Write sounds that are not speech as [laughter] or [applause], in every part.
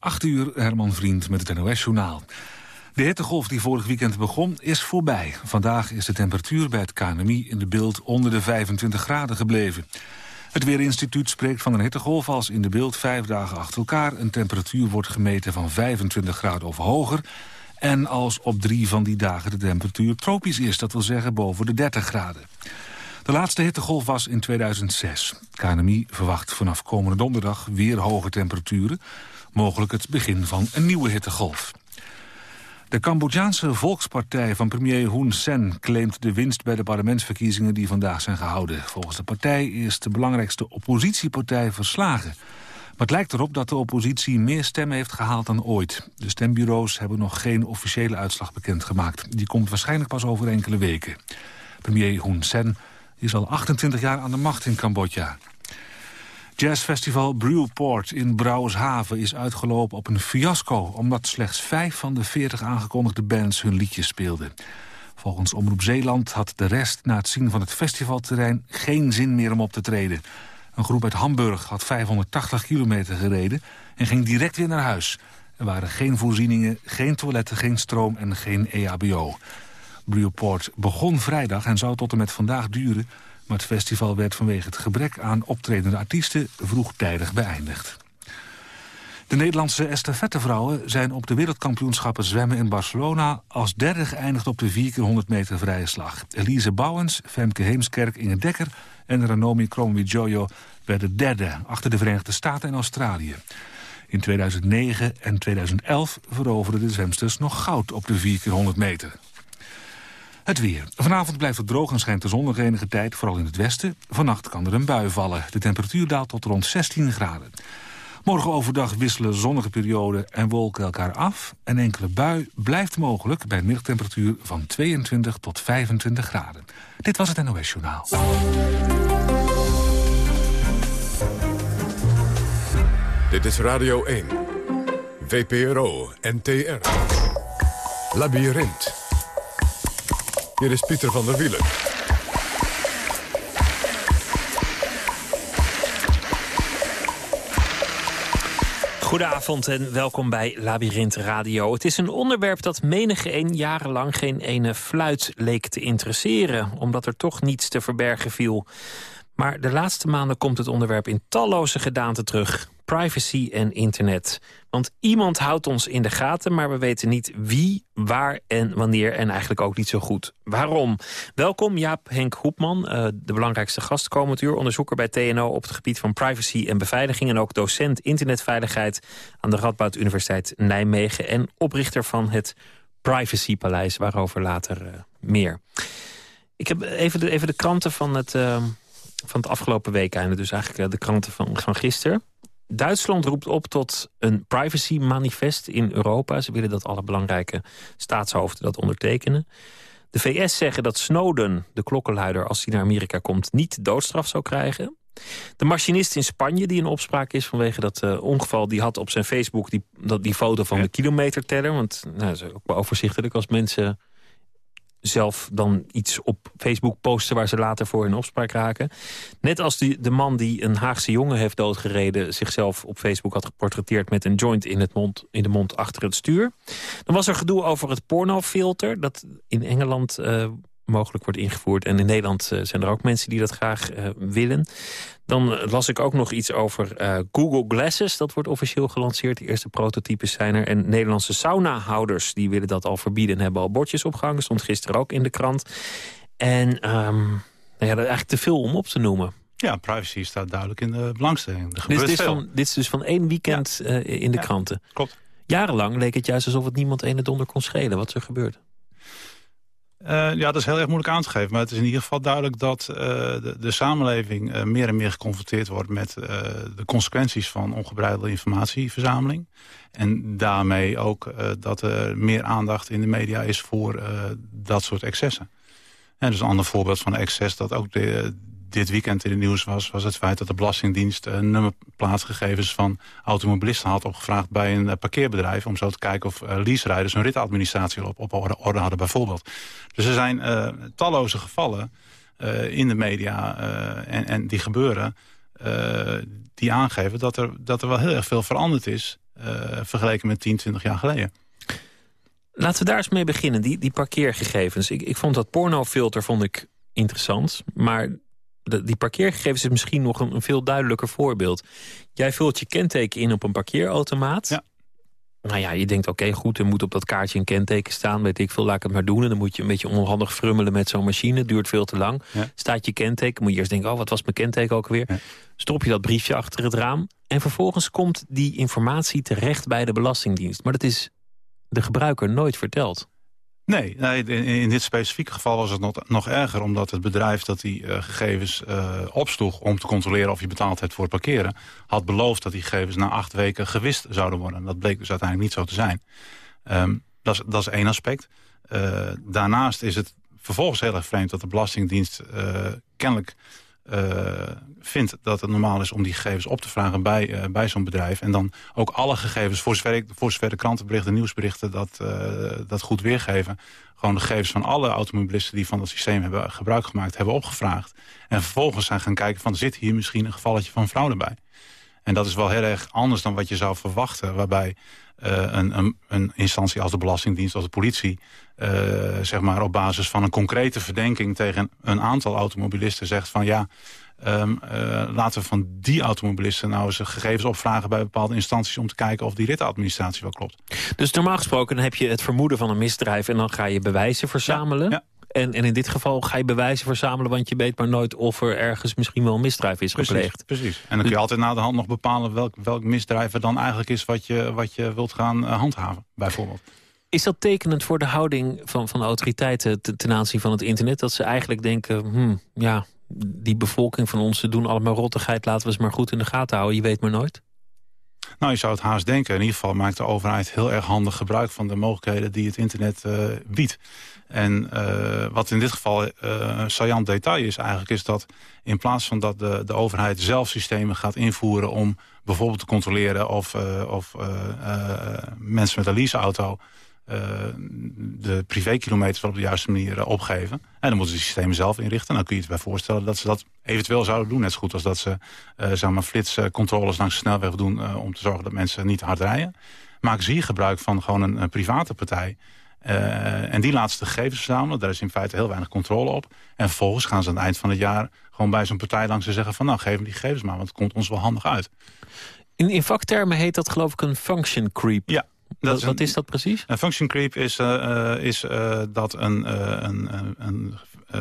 8 uur, Herman Vriend met het NOS-journaal. De hittegolf die vorig weekend begon is voorbij. Vandaag is de temperatuur bij het KNMI in de beeld onder de 25 graden gebleven. Het Weerinstituut spreekt van een hittegolf als in de beeld vijf dagen achter elkaar... een temperatuur wordt gemeten van 25 graden of hoger... en als op drie van die dagen de temperatuur tropisch is, dat wil zeggen boven de 30 graden. De laatste hittegolf was in 2006. KNMI verwacht vanaf komende donderdag weer hoge temperaturen... mogelijk het begin van een nieuwe hittegolf. De Cambodjaanse volkspartij van premier Hun Sen claimt de winst bij de parlementsverkiezingen die vandaag zijn gehouden. Volgens de partij is de belangrijkste oppositiepartij verslagen. Maar het lijkt erop dat de oppositie meer stemmen heeft gehaald dan ooit. De stembureaus hebben nog geen officiële uitslag bekendgemaakt. Die komt waarschijnlijk pas over enkele weken. Premier Hun Sen is al 28 jaar aan de macht in Cambodja. Jazzfestival Brewport in Brouwershaven is uitgelopen op een fiasco... omdat slechts vijf van de veertig aangekondigde bands hun liedjes speelden. Volgens Omroep Zeeland had de rest na het zien van het festivalterrein... geen zin meer om op te treden. Een groep uit Hamburg had 580 kilometer gereden... en ging direct weer naar huis. Er waren geen voorzieningen, geen toiletten, geen stroom en geen EHBO. Brewport begon vrijdag en zou tot en met vandaag duren... maar het festival werd vanwege het gebrek aan optredende artiesten vroegtijdig beëindigd. De Nederlandse estafettevrouwen zijn op de wereldkampioenschappen zwemmen in Barcelona als derde geëindigd op de 4x100 meter vrije slag. Elise Bouwens, Femke Heemskerk, Inge Dekker en Ranomi Kromowidjojo werden derde achter de Verenigde Staten en Australië. In 2009 en 2011 veroverden de zwemsters nog goud op de 4x100 meter. Het weer. Vanavond blijft het droog en schijnt de zon nog enige tijd, vooral in het westen. Vannacht kan er een bui vallen. De temperatuur daalt tot rond 16 graden. Morgen overdag wisselen zonnige perioden en wolken elkaar af. Een enkele bui blijft mogelijk bij een middagtemperatuur van 22 tot 25 graden. Dit was het NOS Journaal. Dit is Radio 1. VPRO NTR. Labyrinth. Hier is Pieter van der Wielen. Goedenavond en welkom bij Labyrinth Radio. Het is een onderwerp dat menige een jarenlang geen ene fluit leek te interesseren... omdat er toch niets te verbergen viel. Maar de laatste maanden komt het onderwerp in talloze gedaanten terug privacy en internet. Want iemand houdt ons in de gaten, maar we weten niet wie, waar en wanneer... en eigenlijk ook niet zo goed waarom. Welkom Jaap Henk Hoepman, uh, de belangrijkste gast komend uur... onderzoeker bij TNO op het gebied van privacy en beveiliging... en ook docent internetveiligheid aan de Radboud Universiteit Nijmegen... en oprichter van het Privacypaleis, waarover later uh, meer. Ik heb even de, even de kranten van het... Uh, van het afgelopen week einde, dus eigenlijk de kranten van, van gisteren. Duitsland roept op tot een privacy-manifest in Europa. Ze willen dat alle belangrijke staatshoofden dat ondertekenen. De VS zeggen dat Snowden, de klokkenluider, als hij naar Amerika komt... niet doodstraf zou krijgen. De machinist in Spanje, die in opspraak is vanwege dat uh, ongeval... die had op zijn Facebook die, dat, die foto van de kilometerteller. Want nou, dat is ook wel overzichtelijk als mensen zelf dan iets op Facebook posten... waar ze later voor in opspraak raken. Net als die, de man die een Haagse jongen heeft doodgereden... zichzelf op Facebook had geportretteerd met een joint in, het mond, in de mond achter het stuur. Dan was er gedoe over het pornofilter... dat in Engeland uh, mogelijk wordt ingevoerd. En in Nederland uh, zijn er ook mensen die dat graag uh, willen. Dan las ik ook nog iets over uh, Google Glasses. Dat wordt officieel gelanceerd. De eerste prototypes zijn er. En Nederlandse saunahouders die willen dat al verbieden... en hebben al bordjes opgehangen. Stond gisteren ook in de krant. En um, nou ja, dat is eigenlijk te veel om op te noemen. Ja, privacy staat duidelijk in de belangstelling. Er dit, is van, dit is dus van één weekend ja. in de ja, kranten. Klopt. Jarenlang leek het juist alsof het niemand ene donder kon schelen. Wat er gebeurd? Uh, ja, dat is heel erg moeilijk aan te geven. Maar het is in ieder geval duidelijk dat uh, de, de, samenleving uh, meer en meer geconfronteerd wordt met de consequenties van ongebreidelde informatieverzameling. En daarmee ook dat er meer aandacht in de media is voor dat soort excessen. En dus een ander voorbeeld van excess dat ook de, dit weekend in het nieuws was... was het feit dat de Belastingdienst uh, nummerplaatsgegevens van automobilisten had opgevraagd bij een uh, parkeerbedrijf... om zo te kijken of uh, leaserijders hun ritadministratie op, op orde, hadden bijvoorbeeld. Dus er zijn talloze gevallen in de media en, en, die gebeuren... die aangeven dat er, dat er wel heel erg veel veranderd is vergeleken met 10, 20 jaar geleden. Laten we daar eens mee beginnen, die, die parkeergegevens. Ik, ik vond dat pornofilter vond ik interessant, maar die parkeergegevens is misschien nog een, een, veel duidelijker voorbeeld. Jij vult je kenteken in op een parkeerautomaat. Ja. Nou ja, je denkt, oké, goed, er moet op dat kaartje een kenteken staan. Weet ik veel, laat ik het maar doen. En dan moet je een beetje onhandig frummelen met zo'n machine. duurt veel te lang. Staat je kenteken, moet je eerst denken... oh, wat was mijn kenteken ook weer? Ja. Stop je dat briefje achter het raam. En vervolgens komt die informatie terecht bij de Belastingdienst. Maar dat is de gebruiker nooit verteld. Nee, nee in, dit specifieke geval was het nog, erger... omdat het bedrijf dat die uh, gegevens uh, om te controleren of je betaald hebt voor het parkeren... had beloofd dat die gegevens na acht weken gewist zouden worden. Dat bleek dus uiteindelijk niet zo te zijn. Um, dat, is, dat is één aspect. Uh, daarnaast is het vervolgens heel erg vreemd... dat de Belastingdienst kennelijk vindt dat het normaal is om die gegevens op te vragen bij, uh, bij zo'n bedrijf. En dan ook alle gegevens, voor zover, voor zover de krantenberichten, nieuwsberichten dat, uh, dat goed weergeven. Gewoon de gegevens van alle automobilisten die van dat systeem hebben gebruik gemaakt, hebben opgevraagd. En vervolgens zijn gaan kijken van zit hier misschien een gevalletje van fraude bij. En dat is wel heel erg anders dan wat je zou verwachten. Waarbij een, een, een, instantie als de Belastingdienst, als de politie... Uh, zeg maar op basis van een concrete verdenking tegen een aantal automobilisten zegt van ja... Um, uh, laten we van die automobilisten nou eens gegevens opvragen bij bepaalde instanties om te kijken of die ritadministratie wel klopt. Dus normaal gesproken heb je het vermoeden van een misdrijf en dan ga je bewijzen verzamelen. ja. En, en in dit geval ga je bewijzen verzamelen... want je weet maar nooit of er ergens misschien wel een misdrijf is gepleegd. Precies, En dan kun je altijd na de hand nog bepalen... welk, welk misdrijf er dan eigenlijk is wat je, wat je wilt gaan uh, handhaven, bijvoorbeeld. Is dat tekenend voor de houding van, van de autoriteiten ten aanzien van het internet? Dat ze eigenlijk denken, hmm, ja, die bevolking van ons, ze doen allemaal rottigheid... laten we ze maar goed in de gaten houden, je weet maar nooit? Nou, je zou het haast denken. In ieder geval maakt de overheid heel erg handig gebruik van de mogelijkheden die het internet uh, biedt. En uh, wat in dit geval uh, saillant detail is eigenlijk... is dat in plaats van dat de, de overheid zelf systemen gaat invoeren... om bijvoorbeeld te controleren of, of mensen met een leaseauto... de privékilometers op de juiste manier opgeven. En dan moeten ze systemen zelf inrichten. Dan kun je je bij voorstellen dat ze dat eventueel zouden doen. Net zo goed als dat ze zeg flitscontroles langs de snelweg doen... om te zorgen dat mensen niet hard rijden. Maken ze hier gebruik van gewoon een, een private partij... Uh, en die laatste gegevens verzamelen. Daar is in feite heel weinig controle op. En vervolgens gaan ze aan het eind van het jaar... gewoon bij zo'n partij langs en zeggen van... nou, geef me die gegevens maar, want het komt ons wel handig uit. In, in vaktermen heet dat geloof ik een function creep. Ja. Dat wat, wat is dat precies? Een function creep is, uh, is uh, dat een, een, een,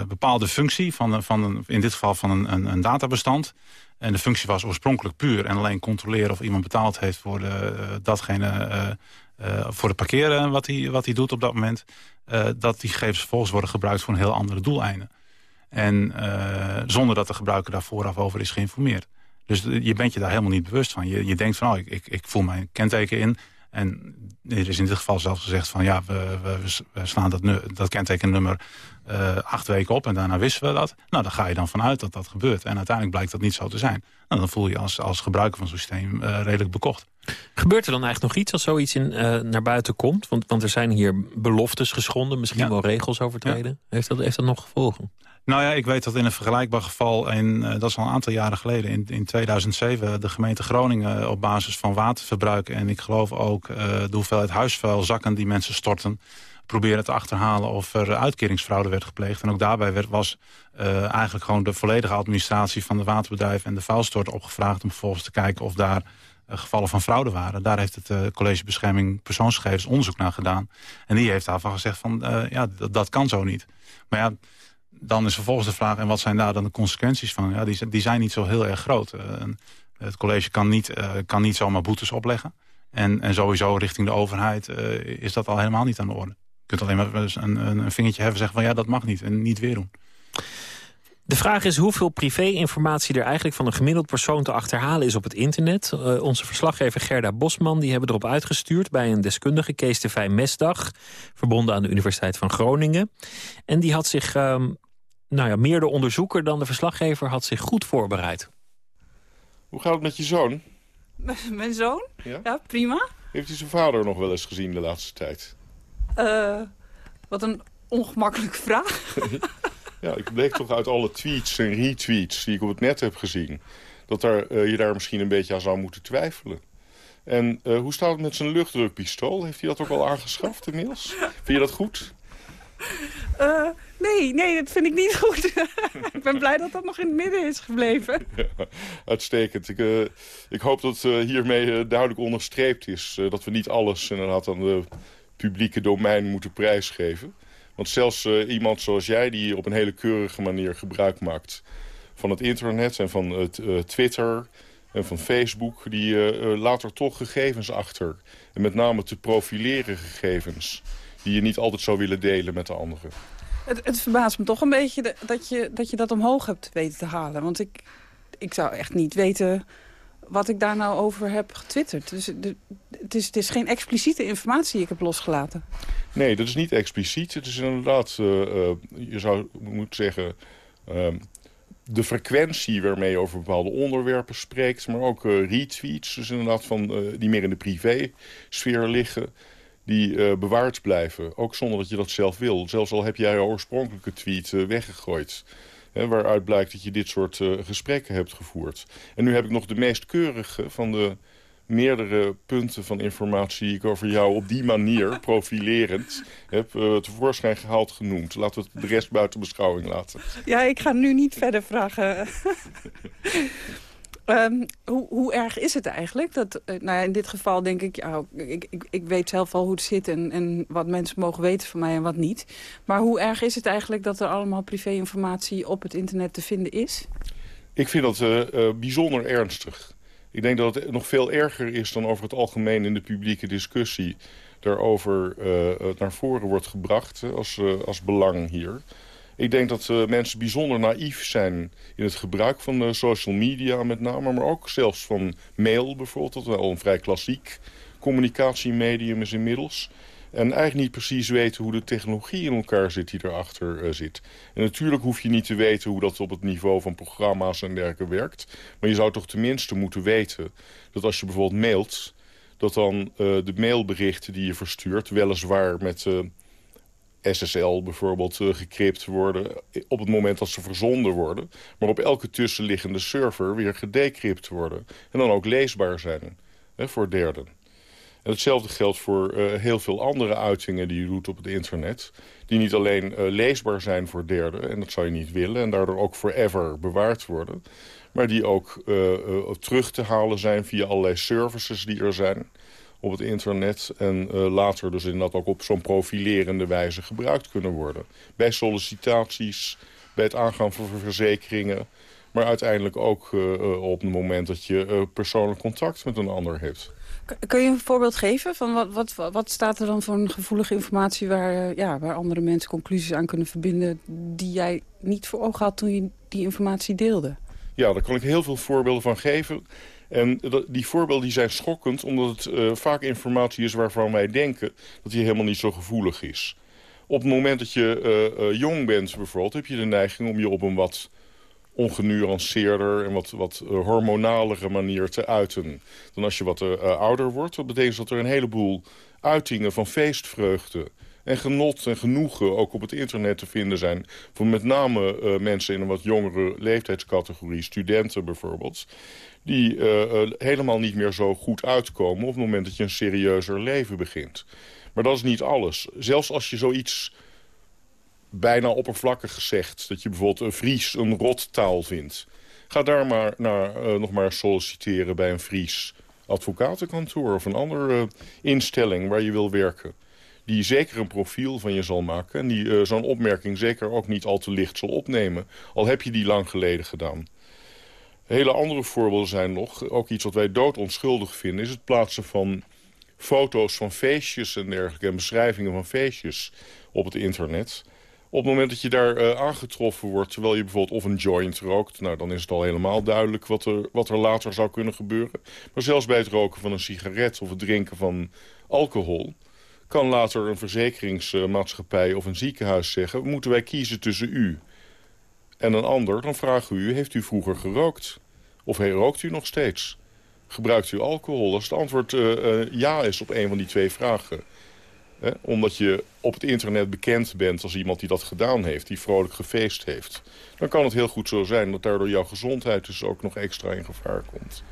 bepaalde functie... Van, van een, in dit geval van een, een, een databestand... En de functie was oorspronkelijk puur en alleen controleren of iemand betaald heeft voor de, datgene uh, voor het parkeren wat hij, wat hij doet op dat moment... Uh, dat die gegevens vervolgens worden gebruikt voor een heel andere doeleinden. En uh, zonder dat de gebruiker daar vooraf over is geïnformeerd. Dus je bent je daar helemaal niet bewust van. Je, je denkt van, oh, ik, ik, ik voel mijn kenteken in... En er is in dit geval zelfs gezegd van ja, we, we, we slaan dat, dat kentekennummer acht weken op en daarna wisten we dat. Nou, dan ga je dan vanuit dat dat gebeurt. En uiteindelijk blijkt dat niet zo te zijn. Nou, dan voel je als, als gebruiker van zo'n systeem redelijk bekocht. Gebeurt er dan eigenlijk nog iets als zoiets in, uh, naar buiten komt? Want, want er zijn hier beloftes geschonden, misschien ja. wel regels overtreden. Ja. Heeft, dat, heeft dat nog gevolgen? Nou ja, ik weet dat in een vergelijkbaar geval, in, uh, dat is al een aantal jaren geleden... in, in 2007 de gemeente Groningen op basis van waterverbruik... en ik geloof ook uh, de hoeveelheid huisvuilzakken die mensen storten... proberen te achterhalen of er uitkeringsfraude werd gepleegd. En ook daarbij werd, was uh, eigenlijk gewoon de volledige administratie van de waterbedrijf... en de vuilstort opgevraagd om vervolgens te kijken of daar gevallen van fraude waren. Daar heeft het uh, College Bescherming Persoonsgegevens onderzoek naar gedaan. En die heeft daarvan gezegd van, uh, ja, dat kan zo niet. Maar ja, dan is vervolgens de vraag... en wat zijn daar dan de consequenties van? Ja, die, die zijn niet zo heel erg groot. Het college kan niet, kan niet zomaar boetes opleggen. En, en sowieso richting de overheid is dat al helemaal niet aan de orde. Je kunt alleen maar een, een vingertje hebben en zeggen van... ja, dat mag niet en niet weer doen. De vraag is hoeveel privé-informatie er eigenlijk van een gemiddeld persoon te achterhalen is op het internet. Uh, onze verslaggever Gerda Bosman die hebben erop uitgestuurd bij een deskundige Kees de Vij Mesdag, verbonden aan de Universiteit van Groningen. En die had zich uh, nou ja, meer de onderzoeker dan de verslaggever had zich goed voorbereid. Hoe gaat het met je zoon? [laughs] Mijn zoon? Ja, ja prima. Heeft hij zijn vader nog wel eens gezien de laatste tijd? Uh, wat een ongemakkelijke vraag. [laughs] ja, ik bleek toch uit alle tweets en retweets die ik op het net heb gezien... dat daar, uh, je daar misschien een beetje aan zou moeten twijfelen. En hoe staat het met zijn luchtdrukpistool? Heeft hij dat ook al aangeschaft inmiddels? Vind je dat goed? nee, nee, dat vind ik niet goed. [laughs] ik ben blij dat dat nog in het midden is gebleven. [laughs] Ja, uitstekend. Ik, ik hoop dat hiermee duidelijk onderstreept is... dat we niet alles inderdaad aan de publieke domein moeten prijsgeven. Want zelfs uh, iemand zoals jij, die op een hele keurige manier gebruik maakt... van het internet en van het, uh, Twitter en van Facebook... die uh, laat er toch gegevens achter. En met name te profileren gegevens... die je niet altijd zou willen delen met de anderen. Het, het verbaast me toch een beetje dat je, dat je dat omhoog hebt weten te halen. Want ik, ik zou echt niet weten wat ik daar nou over heb getwitterd. Dus het, is, het is geen expliciete informatie die ik heb losgelaten. Nee, dat is niet expliciet. Het is inderdaad, uh, uh, je zou moeten zeggen... Uh, de frequentie waarmee je over bepaalde onderwerpen spreekt... maar ook retweets, dus inderdaad van, die meer in de privé-sfeer liggen... die bewaard blijven, ook zonder dat je dat zelf wil. Zelfs al heb jij je oorspronkelijke tweet weggegooid... Hè, waaruit blijkt dat je dit soort uh, gesprekken hebt gevoerd. En nu heb ik nog de meest keurige van de meerdere punten van informatie... die ik over jou op die manier, [laughs] profilerend, heb uh, tevoorschijn gehaald genoemd. Laten we de rest buiten beschouwing laten. Ja, ik ga nu niet verder vragen. [laughs] Um, hoe, hoe, erg is het eigenlijk? Dat, uh, nou ja, in dit geval denk ik, ja, ik, ik, ik weet zelf al hoe het zit... En, en wat mensen mogen weten van mij en wat niet. Maar hoe erg is het eigenlijk dat er allemaal privéinformatie op het internet te vinden is? Ik vind dat uh, uh, bijzonder ernstig. Ik denk dat het nog veel erger is dan over het algemeen in de publieke discussie... daarover naar voren wordt gebracht als, als belang hier... Ik denk dat uh, mensen bijzonder naïef zijn in het gebruik van uh, social media met name. Maar ook zelfs van mail bijvoorbeeld, dat wel een vrij klassiek communicatiemedium is inmiddels. En eigenlijk niet precies weten hoe de technologie in elkaar zit die erachter uh, zit. En natuurlijk hoef je niet te weten hoe dat op het niveau van programma's en dergelijke werkt. Maar je zou toch tenminste moeten weten dat als je bijvoorbeeld mailt... dat dan de mailberichten die je verstuurt weliswaar met SSL bijvoorbeeld uh, gekript worden op het moment dat ze verzonden worden. Maar op elke tussenliggende server weer gedecrypt worden. En dan ook leesbaar zijn hè, voor derden. En hetzelfde geldt voor uh, heel veel andere uitingen die je doet op het internet. Die niet alleen uh, leesbaar zijn voor derden, en dat zou je niet willen... en daardoor ook forever bewaard worden. Maar die ook terug te halen zijn via allerlei services die er zijn op het internet. En uh, later dus inderdaad ook op zo'n profilerende wijze gebruikt kunnen worden. Bij sollicitaties, bij het aangaan van verzekeringen. Maar uiteindelijk ook uh, op het moment dat je uh, persoonlijk contact met een ander hebt. Kun je een voorbeeld geven? van Wat, wat, wat staat er dan voor een gevoelige informatie... Waar, ja, waar andere mensen conclusies aan kunnen verbinden... die jij niet voor ogen had toen je die informatie deelde? Ja, daar kan ik heel veel voorbeelden van geven. En die voorbeelden die zijn schokkend omdat het uh, vaak informatie is waarvan wij denken dat die helemaal niet zo gevoelig is. Op het moment dat je uh, uh, jong bent bijvoorbeeld heb je de neiging om je op een wat ongenuanceerder en wat, wat hormonalere manier te uiten. Dan als je wat ouder wordt, dat betekent dat er een heleboel uitingen van feestvreugde en genot en genoegen ook op het internet te vinden zijn... voor met name uh, mensen in een wat jongere leeftijdscategorie, studenten bijvoorbeeld die uh, helemaal niet meer zo goed uitkomen... op het moment dat je een serieuzer leven begint. Maar dat is niet alles. Zelfs als je zoiets bijna oppervlakkig zegt... dat je bijvoorbeeld een Fries een rottaal vindt... ga daar maar naar, nog maar solliciteren bij een Fries advocatenkantoor... of een andere instelling waar je wil werken die zeker een profiel van je zal maken... en die uh, zo'n opmerking zeker ook niet al te licht zal opnemen. Al heb je die lang geleden gedaan. Hele andere voorbeelden zijn nog, ook iets wat wij doodonschuldig vinden... is het plaatsen van foto's van feestjes en dergelijke... en beschrijvingen van feestjes op het internet. Op het moment dat je daar uh, aangetroffen wordt... terwijl je bijvoorbeeld of een joint rookt... nou, dan is het al helemaal duidelijk wat er, wat er later zou kunnen gebeuren. Maar zelfs bij het roken van een sigaret of het drinken van alcohol... kan later een verzekeringsmaatschappij of een ziekenhuis zeggen... moeten wij kiezen tussen u en een ander, dan vragen we u, heeft u vroeger gerookt? Of rookt u nog steeds? Gebruikt u alcohol? Als het antwoord uh, uh, ja is op een van die twee vragen... Hè, omdat je op het internet bekend bent als iemand die dat gedaan heeft... die vrolijk gefeest heeft... dan kan het heel goed zo zijn dat daardoor jouw gezondheid dus ook nog extra in gevaar komt.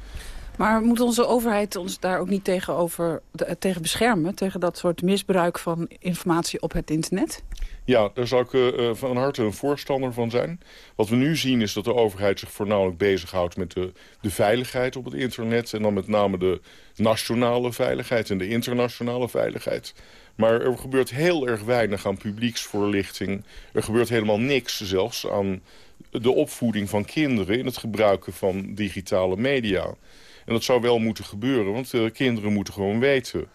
Maar moet onze overheid ons daar ook niet tegenover, tegen beschermen? Tegen dat soort misbruik van informatie op het internet? Ja, daar zou ik uh, van harte een voorstander van zijn. Wat we nu zien is dat de overheid zich voornamelijk bezighoudt met de, de veiligheid op het internet. En dan met name de nationale veiligheid en de internationale veiligheid. Maar er gebeurt heel erg weinig aan publieksvoorlichting. Er gebeurt helemaal niks zelfs aan de opvoeding van kinderen... in het gebruiken van digitale media. En dat zou wel moeten gebeuren, want uh, kinderen moeten gewoon weten...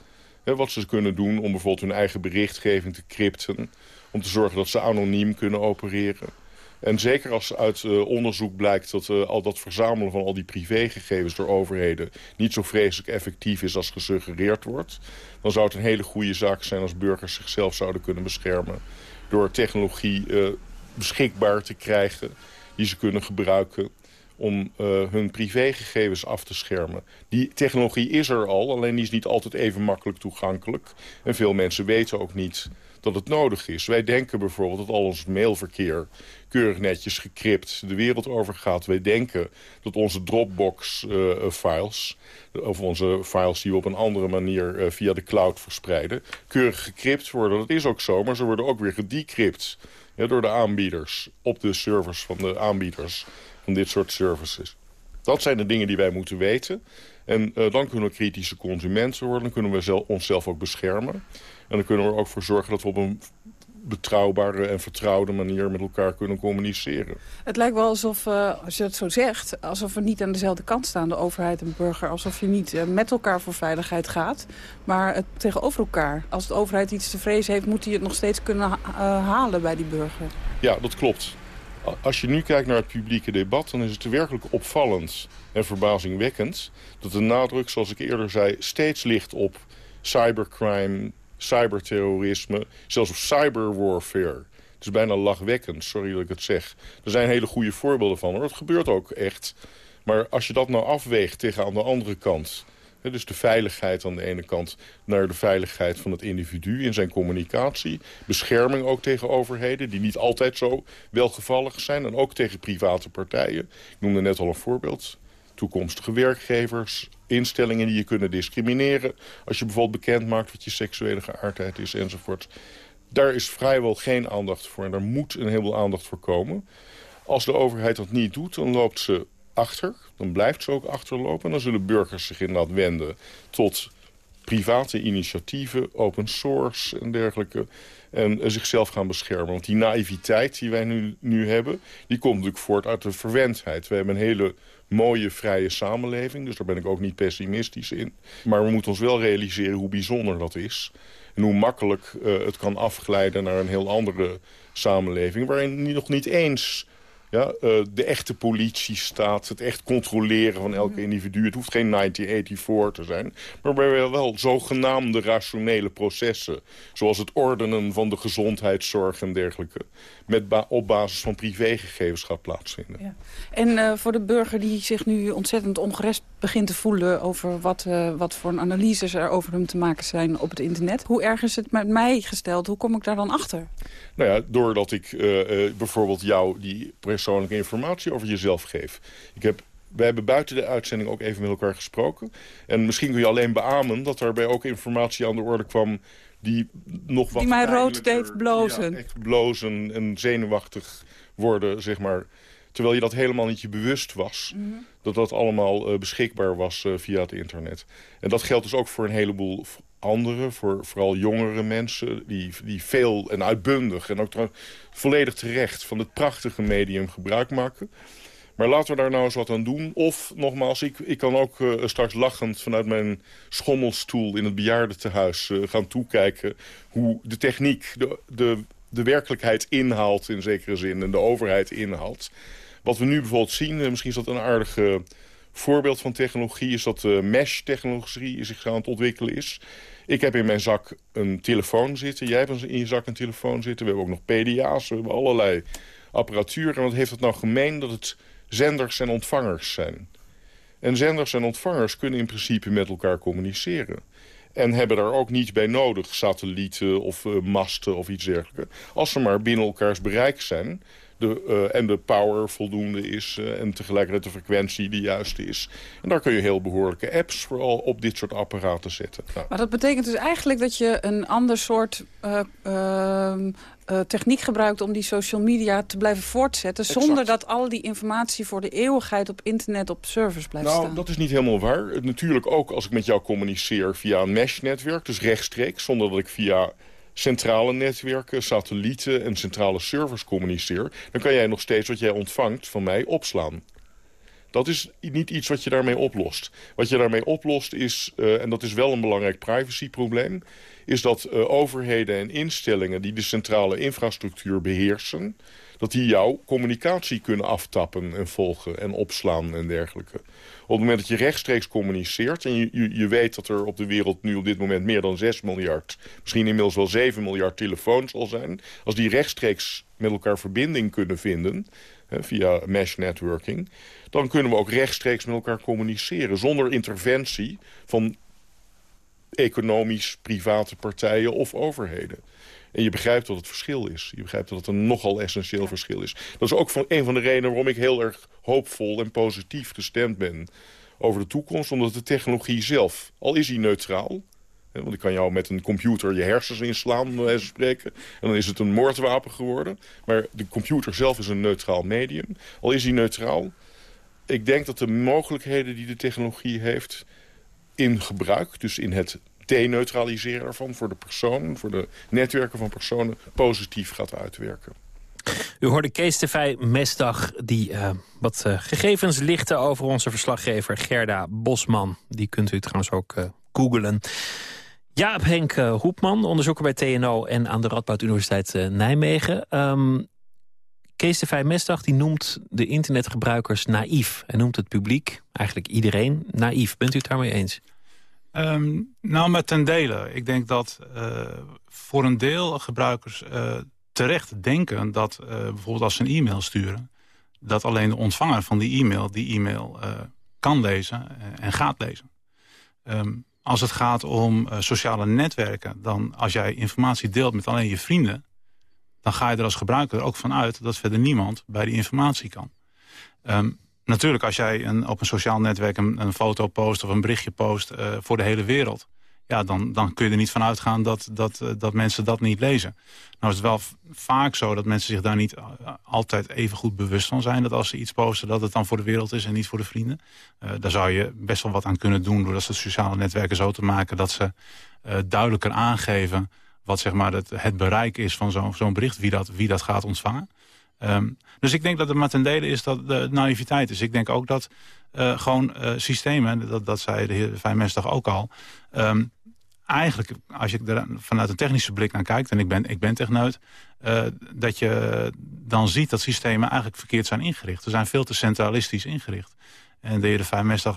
Hè, wat ze kunnen doen om bijvoorbeeld hun eigen berichtgeving te crypten... om te zorgen dat ze anoniem kunnen opereren. En zeker als uit uh, onderzoek blijkt dat uh, al dat verzamelen van al die privégegevens door overheden niet zo vreselijk effectief is als gesuggereerd wordt, dan zou het een hele goede zaak zijn als burgers zichzelf zouden kunnen beschermen door technologie beschikbaar te krijgen die ze kunnen gebruiken om uh, hun privégegevens af te schermen. Die technologie is er al, alleen die is niet altijd even makkelijk toegankelijk. En veel mensen weten ook niet dat het nodig is. Wij denken bijvoorbeeld dat al ons mailverkeer keurig netjes gecrypt de wereld over gaat. Wij denken dat onze Dropbox-files, uh, of onze files die we op een andere manier uh, via de cloud verspreiden, keurig gecrypt worden. Dat is ook zo, maar ze worden ook weer gedecrypt ja, door de aanbieders op de servers van de aanbieders van dit soort services. Dat zijn de dingen die wij moeten weten. En uh, dan kunnen we kritische consumenten worden. Dan kunnen we zelf, onszelf ook beschermen. En dan kunnen we er ook voor zorgen dat we op een betrouwbare en vertrouwde manier met elkaar kunnen communiceren. Het lijkt wel alsof, uh, als je het zo zegt, alsof we niet aan dezelfde kant staan, de overheid en de burger. Alsof je niet uh, met elkaar voor veiligheid gaat, maar het tegenover elkaar. Als de overheid iets te vrezen heeft, moet hij het nog steeds kunnen halen bij die burger. Ja, dat klopt. Als je nu kijkt naar het publieke debat, dan is het werkelijk opvallend en verbazingwekkend... dat de nadruk, zoals ik eerder zei, steeds ligt op cybercrime, cyberterrorisme, zelfs op cyberwarfare. Het is bijna lachwekkend, sorry dat ik het zeg. Er zijn hele goede voorbeelden van, hoor. Het gebeurt ook echt. Maar als je dat nou afweegt tegen aan de andere kant... dus de veiligheid aan de ene kant naar de veiligheid van het individu in zijn communicatie. Bescherming ook tegen overheden die niet altijd zo welgevallig zijn. En ook tegen private partijen. Ik noemde net al een voorbeeld. Toekomstige werkgevers, instellingen die je kunnen discrimineren. Als je bijvoorbeeld bekend maakt wat je seksuele geaardheid is enzovoort. Daar is vrijwel geen aandacht voor en daar moet een heleboel aandacht voor komen. Als de overheid dat niet doet, dan loopt ze achter. Dan blijft ze ook achterlopen. En dan zullen burgers zich inderdaad wenden tot private initiatieven, open source en dergelijke. En uh, zichzelf gaan beschermen. Want die naïviteit die wij nu, nu hebben, die komt natuurlijk voort uit de verwendheid. We hebben een hele mooie, vrije samenleving. Dus daar ben ik ook niet pessimistisch in. Maar we moeten ons wel realiseren hoe bijzonder dat is. En hoe makkelijk uh, het kan afglijden naar een heel andere samenleving... waarin nog niet eens ja, uh, de echte politie staat. Het echt controleren van elke individu. Het hoeft geen 1984 te zijn. Maar waarbij wel zogenaamde rationele processen... zoals het ordenen van de gezondheidszorg en dergelijke... Met ba op basis van privégegevens gaat plaatsvinden. Ja. En uh, voor de burger die zich nu ontzettend ongerest begint te voelen... over wat, uh, wat voor analyses er over hem te maken zijn op het internet... hoe erg is het met mij gesteld? Hoe kom ik daar dan achter? Nou ja, doordat ik bijvoorbeeld jou die persoonlijke informatie over jezelf geef. Ik heb wij hebben buiten de uitzending ook even met elkaar gesproken. En misschien kun je alleen beamen dat daarbij ook informatie aan de orde kwam... die nog wat Die mij rood deed blozen. Ja, echt blozen en zenuwachtig worden, zeg maar. Terwijl je dat helemaal niet je bewust was. Mm -hmm. Dat dat allemaal uh, beschikbaar was uh, via het internet. En dat geldt dus ook voor een heleboel anderen, voor vooral jongere mensen... die, die veel en uitbundig en ook volledig terecht van het prachtige medium gebruik maken. Maar laten we daar nou eens wat aan doen. Of, nogmaals, ik, ik kan ook uh, straks lachend vanuit mijn schommelstoel... in het bejaardentehuis uh, gaan toekijken hoe de techniek de, de, de werkelijkheid inhaalt in zekere zin... en de overheid inhaalt. Wat we nu bijvoorbeeld zien, uh, misschien is dat een aardige voorbeeld van technologie... is dat de mesh-technologie zich aan het ontwikkelen is... Ik heb in mijn zak een telefoon zitten. Jij hebt in je zak een telefoon zitten. We hebben ook nog PDA's. We hebben allerlei apparatuur. En wat heeft het nou gemeen? Dat het zenders en ontvangers zijn. En zenders en ontvangers kunnen in principe met elkaar communiceren. En hebben daar ook niets bij nodig. Satellieten of uh, masten of iets dergelijks. Als ze maar binnen elkaars bereik zijn de, en de power voldoende is en tegelijkertijd de frequentie de juiste is. En daar kun je heel behoorlijke apps vooral op dit soort apparaten zetten. Nou. Maar dat betekent dus eigenlijk dat je een ander soort ehm, uh, techniek gebruikt om die social media te blijven voortzetten... zonder dat al die informatie voor de eeuwigheid op internet op servers blijft nou, staan. Nou, dat is niet helemaal waar. Natuurlijk ook als ik met jou communiceer via een mesh-netwerk, dus rechtstreeks... zonder dat ik via centrale netwerken, satellieten en centrale servers communiceer... dan kan jij nog steeds wat jij ontvangt van mij opslaan. Dat is niet iets wat je daarmee oplost. Wat je daarmee oplost is, uh, en dat is wel een belangrijk privacyprobleem is dat uh, overheden en instellingen die de centrale infrastructuur beheersen... dat die jouw communicatie kunnen aftappen en volgen en opslaan en dergelijke. Op het moment dat je rechtstreeks communiceert... en je, je, weet dat er op de wereld nu op dit moment meer dan 6 miljard... misschien inmiddels wel 7 miljard telefoons zal zijn... als die rechtstreeks met elkaar verbinding kunnen vinden via mesh networking... dan kunnen we ook rechtstreeks met elkaar communiceren... zonder interventie van economisch private partijen of overheden. En je begrijpt dat het verschil is. Je begrijpt dat het een nogal essentieel verschil is. Dat is ook van, een van de redenen waarom ik heel erg hoopvol en positief gestemd ben over de toekomst. Omdat de technologie zelf, al is die neutraal... Hè, want ik kan jou met een computer je hersens inslaan, bij wijze spreken. En dan is het een moordwapen geworden. Maar de computer zelf is een neutraal medium. Al is die neutraal. Ik denk dat de mogelijkheden die de technologie heeft in gebruik, dus in het deneutraliseren ervan voor de persoon, voor de netwerken van personen, positief gaat uitwerken. U hoorde Kees de Vij Mesdag die uh, wat uh, gegevens lichten over onze verslaggever Gerda Bosman. Die kunt u trouwens ook uh, googlen. Jaap Henk Hoepman, onderzoeker bij TNO en aan de Radboud Universiteit Nijmegen. Um, Kees de Vij Mesdag die noemt de internetgebruikers naïef. Hij noemt het publiek, eigenlijk iedereen, naïef. Bent u het daarmee eens? Um, nou, met ten dele. Ik denk dat uh, voor een deel gebruikers uh, terecht denken... dat uh, bijvoorbeeld als ze een e-mail sturen... dat alleen de ontvanger van die e-mail die e-mail kan lezen en gaat lezen. Um, als het gaat om sociale netwerken... dan als jij informatie deelt met alleen je vrienden... dan ga je er als gebruiker ook van uit dat verder niemand bij die informatie kan. Um, natuurlijk, als jij een, op een sociaal netwerk een, een foto post of een berichtje post uh, voor de hele wereld... Ja, dan, dan kun je er niet van uitgaan dat, dat, uh, dat mensen dat niet lezen. Nou is het wel vaak zo dat mensen zich daar niet altijd even goed bewust van zijn... dat als ze iets posten, dat het dan voor de wereld is en niet voor de vrienden. daar zou je best wel wat aan kunnen doen... door dat ze sociale netwerken zo te maken dat ze duidelijker aangeven... wat zeg maar, het, het bereik is van zo'n zo'n bericht, wie dat, wie dat gaat ontvangen. Um, dus ik denk dat het maar ten dele is dat de naïviteit is. Ik denk ook dat uh, gewoon uh, systemen, dat, dat zei de heer Vijmensdag ook al... Um, eigenlijk, als je er vanuit een technische blik naar kijkt... en ik ben, ik ben techneut, uh, dat je dan ziet dat systemen eigenlijk verkeerd zijn ingericht. Ze zijn veel te centralistisch ingericht. En de heer Vijmensdag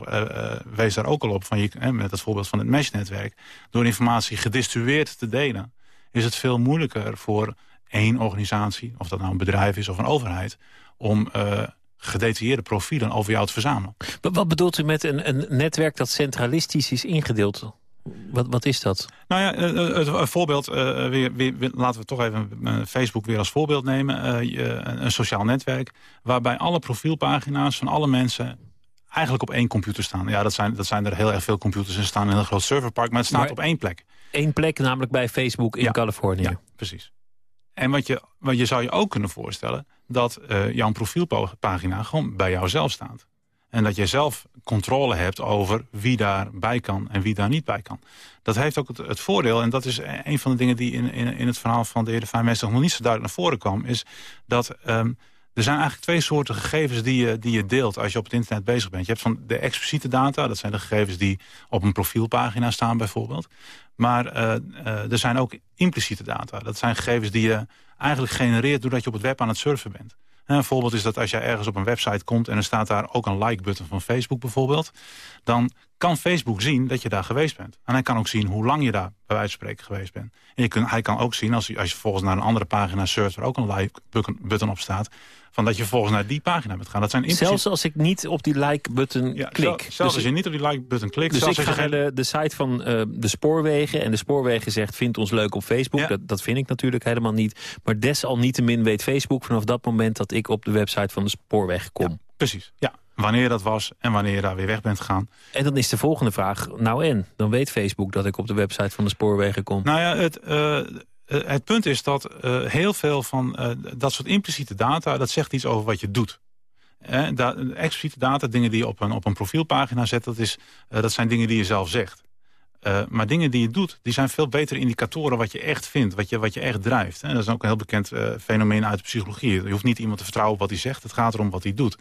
wees daar ook al op, van je, met het voorbeeld van het mesh-netwerk. Door informatie gedistribueerd te delen, is het veel moeilijker voor één organisatie, of dat nou een bedrijf is of een overheid... om uh, gedetailleerde profielen over jou te verzamelen. Wat bedoelt u met een, een netwerk dat centralistisch is ingedeeld? Wat, wat is dat? Nou ja, het, het voorbeeld, uh, weer, weer, laten we toch even Facebook weer als voorbeeld nemen. Een, een sociaal netwerk waarbij alle profielpagina's van alle mensen eigenlijk op één computer staan. Ja, dat zijn, dat zijn er heel erg veel computers en staan in een groot serverpark, maar het staat maar op één plek. Eén plek, namelijk bij Facebook in ja. Californië. Ja, precies. En wat je, wat je zou je ook kunnen voorstellen... dat uh, jouw profielpagina gewoon bij jou zelf staat. En dat je zelf controle hebt over wie daarbij kan en wie daar niet bij kan. Dat heeft ook het, het voordeel, en dat is een van de dingen die in, in, in het verhaal van de heer De nog niet zo duidelijk naar voren kwam... is dat um, er zijn eigenlijk twee soorten gegevens die je, die je deelt als je op het internet bezig bent. Je hebt van de expliciete data, dat zijn de gegevens die op een profielpagina staan bijvoorbeeld. Maar uh, uh, er zijn ook impliciete data. Dat zijn gegevens die je eigenlijk genereert doordat je op het web aan het surfen bent. En een voorbeeld is dat als jij ergens op een website komt... en er staat daar ook een like-button van Facebook bijvoorbeeld... dan kan Facebook zien dat je daar geweest bent. En hij kan ook zien hoe lang je daar bij wijze van spreken geweest bent. En je hij kan ook zien, als je, als je vervolgens naar een andere pagina surft... waar ook een like-button op staat... van dat je vervolgens naar die pagina bent gaan. Dat zijn Zelfs als ik niet op die like-button klik. Zelfs als dus je niet op die like-button klikt. Dus ik ga naar de, de site van uh, de spoorwegen... en de spoorwegen zegt, vind ons leuk op Facebook. Dat, dat vind ik natuurlijk helemaal niet. Maar desalniettemin weet Facebook vanaf dat moment... dat ik op de website van de spoorwegen kom. Ja, precies, ja wanneer dat was en wanneer je daar weer weg bent gegaan. En dan is de volgende vraag, nou en? Dan weet Facebook dat ik op de website van de spoorwegen kom. Nou ja, het, uh, het punt is dat uh, heel veel van uh, dat soort impliciete data... dat zegt iets over wat je doet. Eh, da expliciete data, dingen die je op een, op een profielpagina zet... dat, is, dat zijn dingen die je zelf zegt. Uh, maar dingen die je doet, die zijn veel betere indicatoren wat je echt vindt, wat je, wat je echt drijft. En dat is ook een heel bekend uh, fenomeen uit de psychologie. Je hoeft niet iemand te vertrouwen op wat hij zegt, het gaat erom wat hij doet.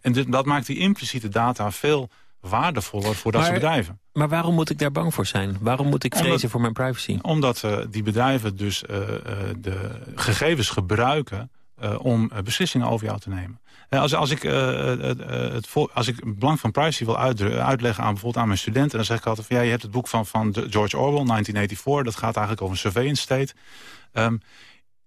En dus, dat maakt die impliciete data veel waardevoller voor dat soort bedrijven. Maar waarom moet ik daar bang voor zijn? Waarom moet ik vrezen omdat, voor mijn privacy? Omdat uh, die bedrijven dus de gegevens gebruiken om beslissingen over jou te nemen. Eh, als, als, ik, uh, het als ik het belang van privacy wil uitleggen aan, bijvoorbeeld aan mijn studenten... dan zeg ik altijd van ja, je hebt het boek van, van George Orwell, 1984. Dat gaat eigenlijk over een surveillance state. Um,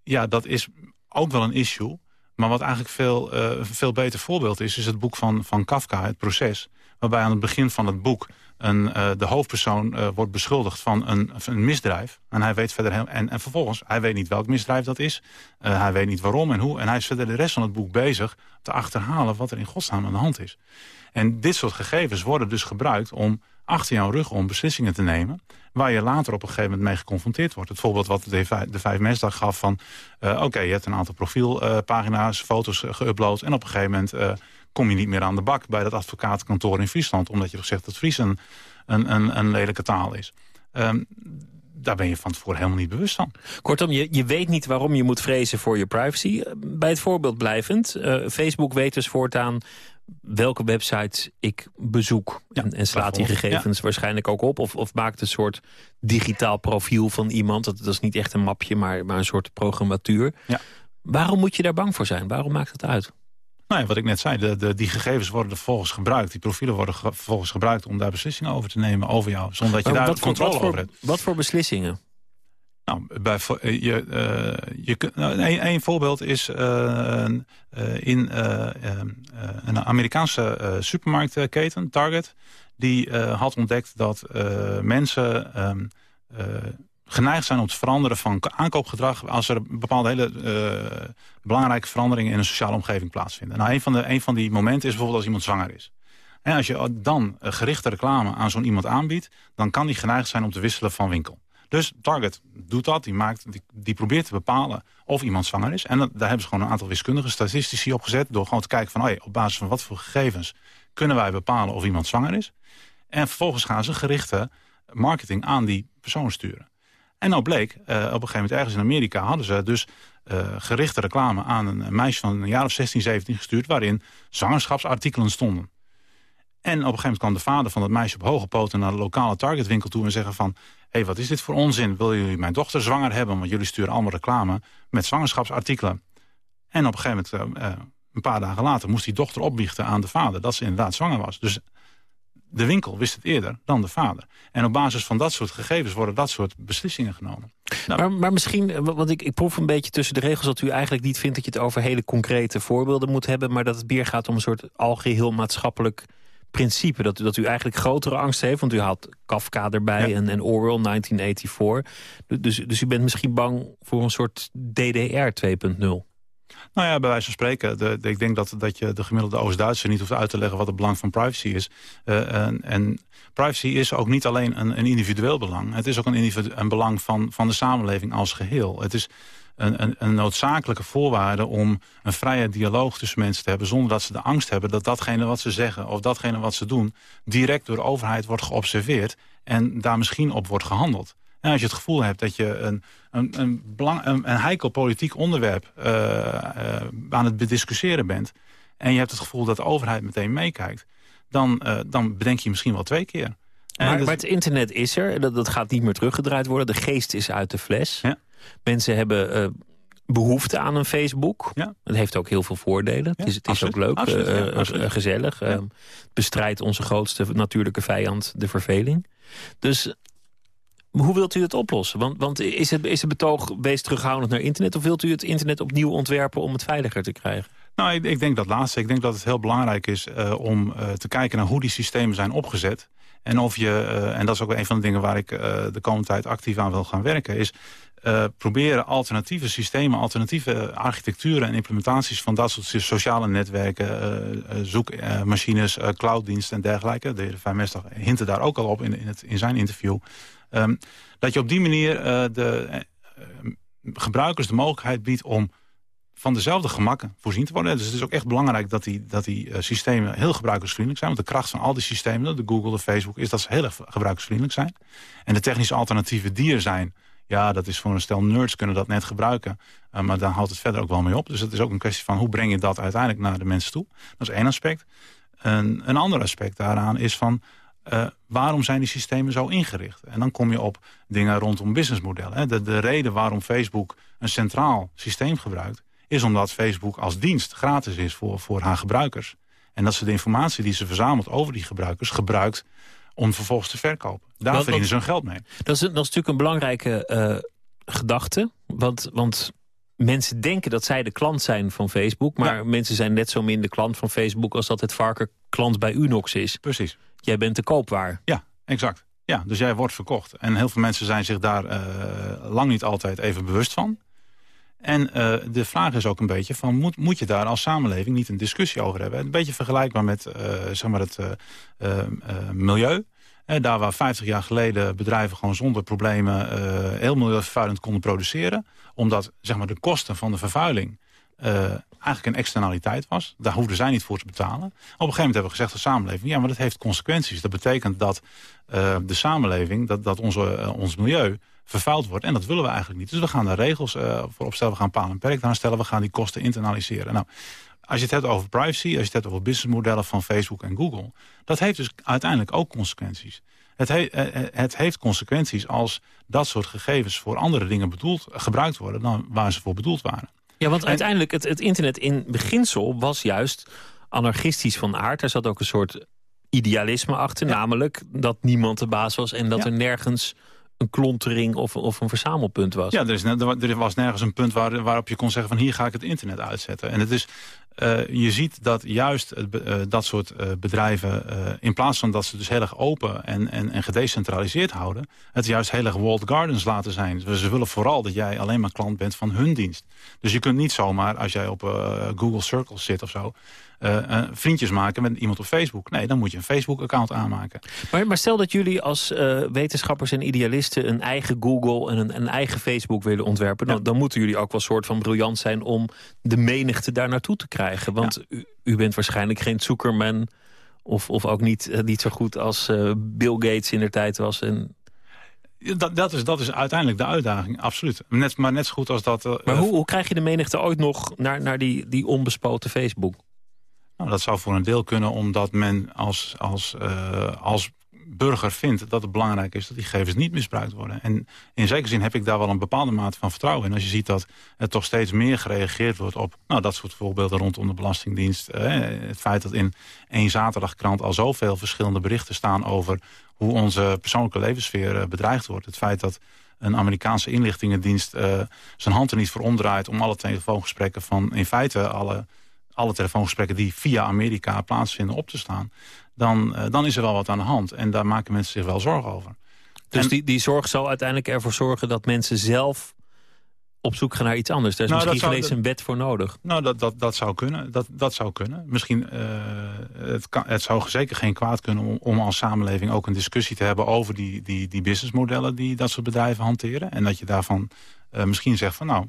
ja, dat is ook wel een issue. Maar wat eigenlijk veel, veel beter voorbeeld is... is het boek van, van Kafka, Het Proces. Waarbij aan het begin van het boek uh, de hoofdpersoon uh, wordt beschuldigd van een, een, misdrijf. En hij weet verder en, en vervolgens, hij weet niet welk misdrijf dat is. Uh, hij weet niet waarom en hoe. En hij is verder de rest van het boek bezig te achterhalen wat er in godsnaam aan de hand is. En dit soort gegevens worden dus gebruikt om achter jouw rug om beslissingen te nemen... waar je later op een gegeven moment mee geconfronteerd wordt. Het voorbeeld wat de, Vijf Mesdag gaf van... Oké, je hebt een aantal profielpagina's, foto's geüpload... en op een gegeven moment kom je niet meer aan de bak bij dat advocatenkantoor in Friesland. Omdat je toch zegt dat Fries een, een, een, een lelijke taal is. Um, daar ben je van tevoren helemaal niet bewust van. Kortom, je, je weet niet waarom je moet vrezen voor je privacy. Bij het voorbeeld blijvend, uh, Facebook weet dus voortaan welke websites ik bezoek. Ja, en, en, slaat die gegevens waarschijnlijk ook op. Of, of maakt een soort digitaal profiel van iemand. Dat, dat is niet echt een mapje, maar, maar een soort programmatuur. Ja. Waarom moet je daar bang voor zijn? Waarom maakt het uit? Nou ja, wat ik net zei, de, de, die gegevens worden vervolgens gebruikt. Die profielen worden ge, vervolgens gebruikt om daar beslissingen over te nemen over jou. Zonder dat je daar controle voor, over hebt. Wat voor beslissingen? Nou, bij, eh, je, uh, je, nou, een, een, voorbeeld is uh, in een Amerikaanse supermarktketen, Target. Die had ontdekt dat mensen um, geneigd zijn om te veranderen van aankoopgedrag... als er bepaalde hele uh, belangrijke veranderingen in een sociale omgeving plaatsvinden. Nou, een van, de, een van die momenten is bijvoorbeeld als iemand zwanger is. En als je dan gerichte reclame aan zo'n iemand aanbiedt... dan kan die geneigd zijn om te wisselen van winkel. Dus Target doet dat, die, maakt, die, die probeert te bepalen of iemand zwanger is. En daar hebben ze gewoon een aantal wiskundige statistici op gezet... door gewoon te kijken van, oh op basis van wat voor gegevens... kunnen wij bepalen of iemand zwanger is. En vervolgens gaan ze gerichte marketing aan die persoon sturen. En nou bleek, uh, op een gegeven moment ergens in Amerika... hadden ze dus uh, gerichte reclame aan een meisje van een jaar of 16, 17 gestuurd... waarin zwangerschapsartikelen stonden. En op een gegeven moment kwam de vader van dat meisje op hoge poten... naar de lokale Targetwinkel toe en zeggen van... hé, hey, wat is dit voor onzin? Willen jullie mijn dochter zwanger hebben? Want jullie sturen allemaal reclame met zwangerschapsartikelen. En op een gegeven moment, uh, een paar dagen later... moest die dochter opbiechten aan de vader dat ze inderdaad zwanger was. Dus de winkel wist het eerder dan de vader. En op basis van dat soort gegevens worden dat soort beslissingen genomen. Nou, maar, maar misschien, eh, want ik, ik proef een beetje tussen de regels... dat u eigenlijk niet vindt dat je het over hele concrete voorbeelden moet hebben... maar dat het meer gaat om een soort algeheel maatschappelijk principe. Dat, dat u eigenlijk grotere angst heeft, want u haalt Kafka erbij en, en Orwell 1984. Dus, dus u bent misschien bang voor een soort DDR 2.0. Nou ja, bij wijze van spreken. De, ik denk dat, dat je de gemiddelde Oost-Duitser niet hoeft uit te leggen... wat het belang van privacy is. Uh, en, en, privacy is ook niet alleen een, een individueel belang. Het is ook een, een belang van, van de samenleving als geheel. Het is een, een, noodzakelijke voorwaarde om een vrije dialoog tussen mensen te hebben... zonder dat ze de angst hebben dat datgene wat ze zeggen of datgene wat ze doen... direct door de overheid wordt geobserveerd en daar misschien op wordt gehandeld. En als je het gevoel hebt dat je een, een, een, belang, een, een heikel politiek onderwerp uh, uh, aan het bediscussiëren bent... en je hebt het gevoel dat de overheid meteen meekijkt... dan, uh, dan bedenk je misschien wel twee keer. Maar, maar, het internet is er, dat, dat gaat niet meer teruggedraaid worden. De geest is uit de fles. Ja. Mensen hebben behoefte aan een Facebook. Ja. Het heeft ook heel veel voordelen. het is, het is ook leuk, absoluut, uh, ja, gezellig. Ja. bestrijdt onze grootste natuurlijke vijand, de verveling. Dus hoe wilt u het oplossen? Want, want is, het, is het betoog wees terughoudend naar internet... of wilt u het internet opnieuw ontwerpen om het veiliger te krijgen? Nou, ik, ik denk dat laatste. Ik denk dat het heel belangrijk is uh, om uh, te kijken naar hoe die systemen zijn opgezet. En of je, uh, en dat is ook een van de dingen waar ik de komende tijd actief aan wil gaan werken... is proberen alternatieve systemen, alternatieve architecturen en implementaties... van dat soort sociale netwerken, zoekmachines, clouddiensten en dergelijke. De heer Van Mestag hintte daar ook al op in, in, het, in zijn interview. Um, dat je op die manier de gebruikers de mogelijkheid biedt om van dezelfde gemakken voorzien te worden. Dus het is ook echt belangrijk dat die, dat die uh, systemen heel gebruikersvriendelijk zijn. Want de kracht van al die systemen, de Google, de Facebook... is dat ze heel erg gebruikersvriendelijk zijn. En de technische alternatieven die er zijn... ja, dat is voor een stel nerds kunnen dat net gebruiken. Maar dan houdt het verder ook wel mee op. Dus het is ook een kwestie van hoe breng je dat uiteindelijk naar de mensen toe. Dat is één aspect. Een ander aspect daaraan is van... Uh, waarom zijn die systemen zo ingericht? En dan kom je op dingen rondom businessmodellen. De, de reden waarom Facebook een centraal systeem gebruikt is omdat Facebook als dienst gratis is voor, voor haar gebruikers. En dat ze de informatie die ze verzamelt over die gebruikers... gebruikt om vervolgens te verkopen. Daar Want- verdienen ze hun geld mee. Dat is, dat is natuurlijk een belangrijke eh, gedachte. Want, want mensen denken dat zij de klant zijn van Facebook... maar Ja. mensen zijn net zo min de klant van Facebook... als dat het varken klant bij Unox is. Precies. Jij bent de koopwaar. Ja, exact. Ja, dus jij wordt verkocht. En heel veel mensen zijn zich daar eh, lang niet altijd even bewust van. En eh, de vraag is ook een beetje van... Moet, moet je daar als samenleving niet een discussie over hebben? Een beetje vergelijkbaar met eh, zeg maar het milieu. Daar waar 50 jaar geleden bedrijven gewoon zonder problemen... eh, heel milieuvervuilend konden produceren. Omdat zeg maar, de kosten van de vervuiling... eh, eigenlijk een externaliteit was. Daar hoefden zij niet voor te betalen. Op een gegeven moment hebben we gezegd als samenleving... ja, maar dat heeft consequenties. Dat betekent dat eh, de samenleving, dat, dat onze, ons milieu vervuild wordt. En dat willen we eigenlijk niet. Dus we gaan daar regels eh, voor opstellen. We gaan palen en perk aan stellen. We gaan die kosten internaliseren. Nou, als je het hebt over privacy, als je het hebt over businessmodellen van Facebook en Google... dat heeft dus uiteindelijk ook consequenties. Het, he- eh, eh, het heeft consequenties als dat soort gegevens voor andere dingen bedoeld, gebruikt worden... dan waar ze voor bedoeld waren. Ja, want uiteindelijk, het, het internet in beginsel was juist anarchistisch van aard. Er zat ook een soort idealisme achter. Namelijk dat niemand de baas was en dat Ja. er nergens een klontering of, of een verzamelpunt was. Ja, er, is, er was nergens een punt waar, waarop je kon zeggen van hier ga ik het internet uitzetten. En het is, eh, je ziet dat juist eh, dat soort eh, bedrijven, in plaats van dat ze dus heel erg open en, en, en gedecentraliseerd houden, het juist heel erg walled gardens laten zijn. Dus ze willen vooral dat jij alleen maar klant bent van hun dienst. Dus je kunt niet zomaar, als jij op Google Circles zit of zo, vriendjes maken met iemand op Facebook. Nee, dan moet je een Facebook-account aanmaken. Maar, maar stel dat jullie als wetenschappers en idealisten... een eigen Google en een, een eigen Facebook willen ontwerpen... Dan, Ja. dan moeten jullie ook wel soort van briljant zijn... om de menigte daar naartoe te krijgen. Want u, u bent waarschijnlijk geen Zuckerman... of, of ook niet, eh, niet zo goed als eh, Bill Gates in der tijd was. En, Dat, dat, is, dat is uiteindelijk de uitdaging, absoluut. Net, maar net zo goed als dat... eh, maar hoe, hoe krijg je de menigte ooit nog naar, naar die, die onbespoten Facebook? Nou, dat zou voor een deel kunnen omdat men als, als, als burger vindt dat het belangrijk is dat die gegevens niet misbruikt worden. En in zekere zin heb ik daar wel een bepaalde mate van vertrouwen in. Als je ziet dat er toch steeds meer gereageerd wordt op nou, dat soort voorbeelden rondom de Belastingdienst. Eh, het feit dat in één zaterdagkrant al zoveel verschillende berichten staan over hoe onze persoonlijke levenssfeer eh, bedreigd wordt. Het feit dat een Amerikaanse inlichtingendienst eh, zijn hand er niet voor omdraait om alle telefoongesprekken van in feite alle alle telefoongesprekken die via Amerika plaatsvinden op te staan... dan, eh, dan is er wel wat aan de hand. En daar maken mensen zich wel zorgen over. Dus En- die, die zorg zal uiteindelijk ervoor zorgen dat mensen zelf op zoek gaan naar iets anders. Daar is Nou, misschien geen eens een wet voor nodig. Nou, dat, dat, dat zou kunnen. Dat, dat zou kunnen. Misschien, eh, het, kan, het zou zeker geen kwaad kunnen om, om als samenleving ook een discussie te hebben over die, die, die businessmodellen die dat soort bedrijven hanteren. En dat je daarvan eh, misschien zegt van nou,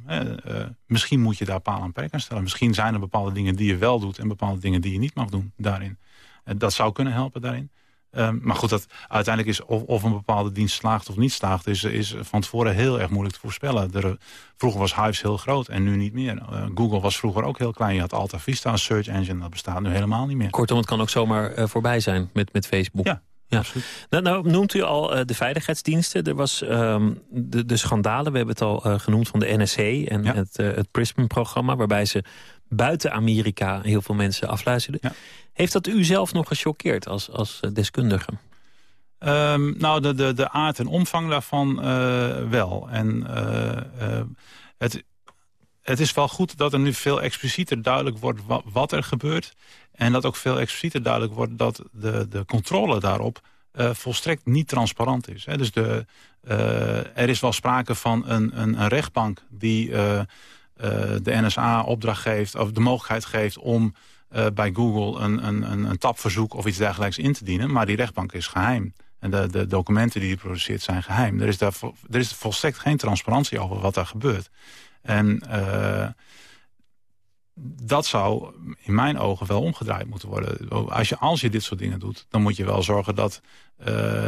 misschien moet je daar paal en perk aan stellen. Misschien zijn er bepaalde dingen die je wel doet en bepaalde dingen die je niet mag doen daarin. Eh, dat zou kunnen helpen daarin. Ehm, maar goed, dat uiteindelijk is of, of een bepaalde dienst slaagt of niet slaagt... is, is van tevoren heel erg moeilijk te voorspellen. Er, vroeger was Hives heel groot en nu niet meer. Eh, Google was vroeger ook heel klein. Je had Alta Vista, een search engine, dat bestaat nu helemaal niet meer. Kortom, het kan ook zomaar eh, voorbij zijn met, met Facebook. Ja, Ja. Nou, nou, noemt u al uh, de veiligheidsdiensten. Er was um, de, de, schandalen, we hebben het al genoemd van de NSC en ja. het, het PRISM-programma... waarbij ze buiten Amerika heel veel mensen afluisterden. Ja. Heeft dat u zelf nog gechoqueerd als, als deskundige? Um, nou, de, de, de aard en omvang daarvan wel. En het, het is wel goed dat er nu veel explicieter duidelijk wordt wat, wat er gebeurt. En dat ook veel explicieter duidelijk wordt dat de, de controle daarop uh, volstrekt niet transparant is. Hè. Dus de, uh, er is wel sprake van een, een, een rechtbank die uh, de NSA opdracht geeft... of de mogelijkheid geeft om bij Google een, een, een, tapverzoek of iets dergelijks in te dienen. Maar die rechtbank is geheim. En de, de documenten die hij produceert zijn geheim. Er is, daar, er is volstrekt geen transparantie over wat daar gebeurt. En uh, dat zou in mijn ogen wel omgedraaid moeten worden. Als je, als je dit soort dingen doet, dan moet je wel zorgen dat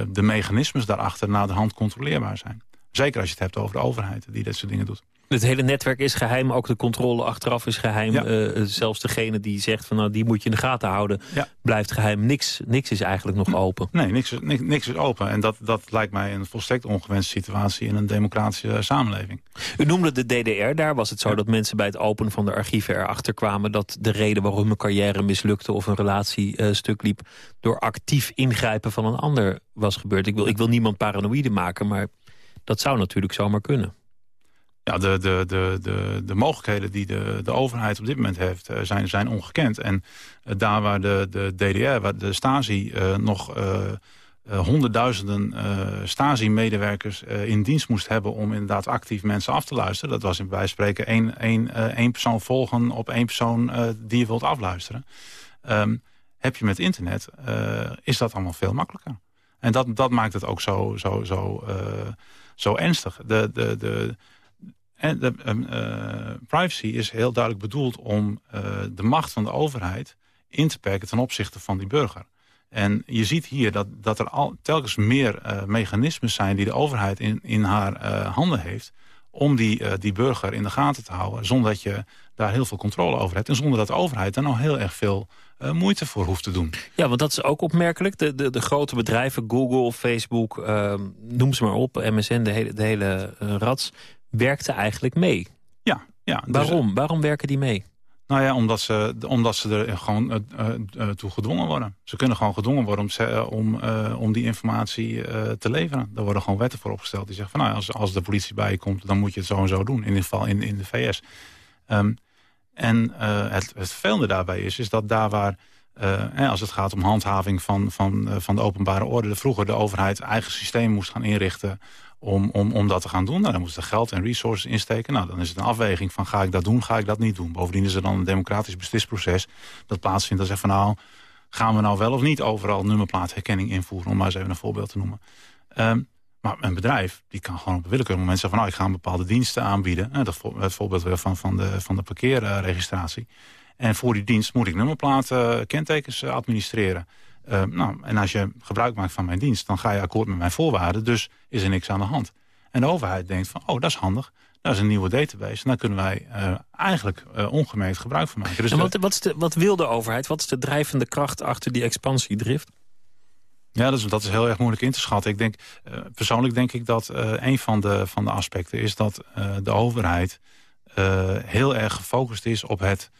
de mechanismes daarachter naar de hand controleerbaar zijn. Zeker als je het hebt over de overheid die dit soort dingen doet. Het hele netwerk is geheim, ook de controle achteraf is geheim. Uh, zelfs degene die zegt van nou die moet je in de gaten houden, blijft geheim. Niks, niks is eigenlijk nog open. Nee, niks, niks, niks is open. En dat, dat lijkt mij een volstrekt ongewenste situatie in een democratische samenleving. U noemde de DDR, daar was het zo dat mensen bij het openen van de archieven erachter kwamen dat de reden waarom een carrière mislukte of een relatie uh, stuk liep, door actief ingrijpen van een ander was gebeurd. Ik wil, ik wil niemand paranoïde maken, maar dat zou natuurlijk zomaar kunnen ja, de, de, de, de, de mogelijkheden die de, de overheid op dit moment heeft uh, zijn, zijn ongekend. En uh, daar waar de, de DDR, waar de Stasi uh, nog honderdduizenden Stasi-medewerkers in dienst moest hebben... om inderdaad actief mensen af te luisteren. Dat was in bij spreken één, één, één persoon volgen op één persoon die je wilt afluisteren. Um, heb je met internet, is dat allemaal veel makkelijker. En dat, dat maakt het ook zo, zo, zo, zo ernstig. De, de, de, en de, uh, privacy is heel duidelijk bedoeld om uh, de macht van de overheid in te perken ten opzichte van die burger. En je ziet hier dat, dat er al, telkens meer uh, mechanismes zijn die de overheid in, in haar handen heeft om die, die burger in de gaten te houden... zonder dat je daar heel veel controle over hebt... en zonder dat de overheid daar nou heel erg veel moeite voor hoeft te doen. Ja, want dat is ook opmerkelijk. De, de, de grote bedrijven, Google, Facebook, ehm, noem ze maar op... MSN, de hele, de hele rats werkte eigenlijk mee. Ja. ja dus Waarom? Waarom werken die mee? Nou ja, omdat ze, omdat ze er gewoon uh, uh, toe gedwongen worden. Ze kunnen gewoon gedwongen worden om, om, uh, om die informatie te leveren. Daar worden gewoon wetten voor opgesteld die zeggen van nou, als, als de politie bij je komt, dan moet je het zo en zo doen. In ieder geval in, in de VS. Um, ehm, en het, het vervelende daarbij is, is dat daar waar als het gaat om handhaving van, van, van de openbare orde... vroeger de overheid eigen systeem moest gaan inrichten om, om, om dat te gaan doen. Nou, dan moesten geld en resources insteken. Nou, dan is het een afweging van ga ik dat doen, ga ik dat niet doen. Bovendien is er dan een democratisch beslisproces dat plaatsvindt. Dat zegt van nou, gaan we nou wel of niet overal nummerplaatherkenning invoeren... om maar eens even een voorbeeld te noemen. Um, maar een bedrijf die kan gewoon op een willekeurig moment zeggen... van nou, ik ga een bepaalde diensten aanbieden. dat het voorbeeld van, van, de, van de parkeerregistratie. En voor die dienst moet ik nummerplaten, kentekens administreren. Uh, nou, en als je gebruik maakt van mijn dienst, dan ga je akkoord met mijn voorwaarden. Dus is er niks aan de hand. En de overheid denkt van, oh, dat is handig. Dat is een nieuwe database. En daar kunnen wij uh, eigenlijk uh, ongemerkt gebruik van maken. Dus en wat, wat, is de, wat wil de overheid? Wat is de drijvende kracht achter die expansiedrift? Ja, dat is, dat is heel erg moeilijk in te schatten. Ik denk, uh, persoonlijk denk ik dat een van de, van de aspecten is dat de overheid heel erg gefocust is op het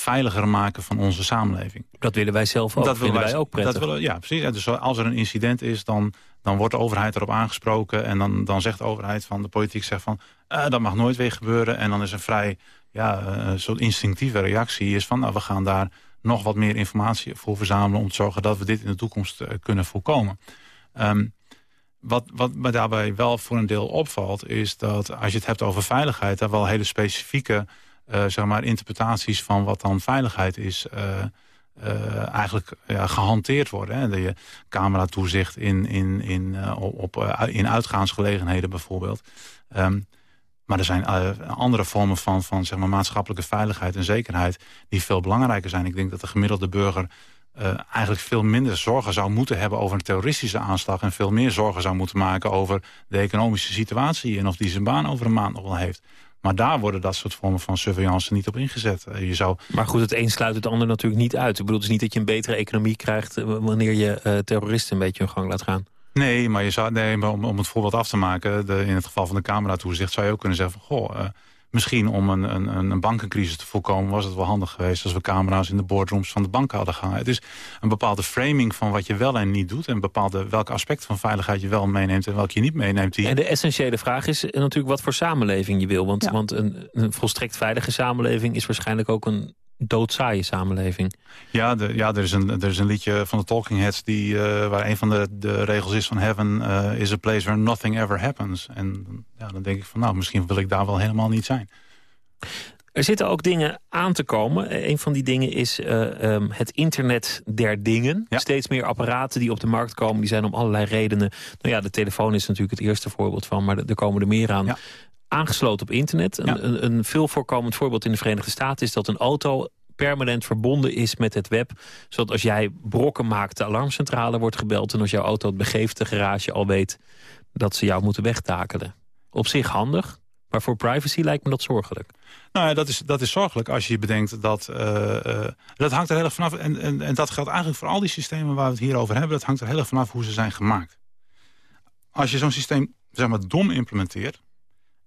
veiliger maken van onze samenleving. Dat willen wij zelf ook, dat willen wij, ook prettig. Dat willen, ja, precies. Dus als er een incident is, dan, dan wordt de overheid erop aangesproken... en dan, dan zegt de overheid van de politiek zegt van... Uh, dat mag nooit weer gebeuren. En dan is een vrij ja, eh, soort instinctieve reactie is van... Nou, we gaan daar nog wat meer informatie voor verzamelen... om te zorgen dat we dit in de toekomst uh, kunnen voorkomen. Um, wat, wat me daarbij wel voor een deel opvalt... is dat als je het hebt over veiligheid... daar wel hele specifieke zeg maar, interpretaties van wat dan veiligheid is... Uh, uh, eigenlijk ja, gehanteerd worden. Hè. De cameratoezicht in, in, in, op, in uitgaansgelegenheden bijvoorbeeld. Um, maar er zijn andere vormen van, van zeg maar, maatschappelijke veiligheid en zekerheid... die veel belangrijker zijn. Ik denk dat de gemiddelde burger eigenlijk veel minder zorgen zou moeten hebben over een terroristische aanslag... en veel meer zorgen zou moeten maken over de economische situatie... en of die zijn baan over een maand nog wel heeft. Maar daar worden dat soort vormen van surveillance niet op ingezet. je zou... Maar goed, het een sluit het ander natuurlijk niet uit. Ik bedoel, het is niet dat je een betere economie krijgt... wanneer je terroristen een beetje hun gang laat gaan. Nee, maar, je zou, nee, om, om het voorbeeld af te maken... De, in het geval van de camera-toezicht zou je ook kunnen zeggen... Van, goh, misschien om een, een, een bankencrisis te voorkomen... was het wel handig geweest als we camera's in de boardrooms van de banken hadden gehangen. Het is een bepaalde framing van wat je wel en niet doet... en bepaalde welke aspecten van veiligheid je wel meeneemt... en welke je niet meeneemt. En de essentiële vraag is natuurlijk wat voor samenleving je wil. Want, want een, een volstrekt veilige samenleving is waarschijnlijk ook een doodzaaie samenleving. Ja, de, ja er, is een, er is een liedje van de Talking Heads... Die, uh, waar een van de, de regels is van Heaven uh, is a place where nothing ever happens. En ja, dan denk ik van nou, misschien wil ik daar wel helemaal niet zijn. Er zitten ook dingen aan te komen. Een van die dingen is uh, um, het internet der dingen. Ja. Steeds meer apparaten die op de markt komen... die zijn om allerlei redenen... Nou ja, de telefoon is natuurlijk het eerste voorbeeld van... maar er komen er meer aan. Ja aangesloten op internet. Een, een, een veel voorkomend voorbeeld in de Verenigde Staten... is dat een auto permanent verbonden is met het web. Zodat als jij brokken maakt, de alarmcentrale wordt gebeld... en als jouw auto het begeeft, de garage al weet... dat ze jou moeten wegtakelen. Op zich handig, maar voor privacy lijkt me dat zorgelijk. Nou ja, dat is, dat is zorgelijk als je bedenkt dat... Uh, uh, dat hangt er heel erg vanaf. En, en, en dat geldt eigenlijk voor al die systemen waar we het hier over hebben. Dat hangt er heel erg vanaf hoe ze zijn gemaakt. Als je zo'n systeem zeg maar, dom implementeert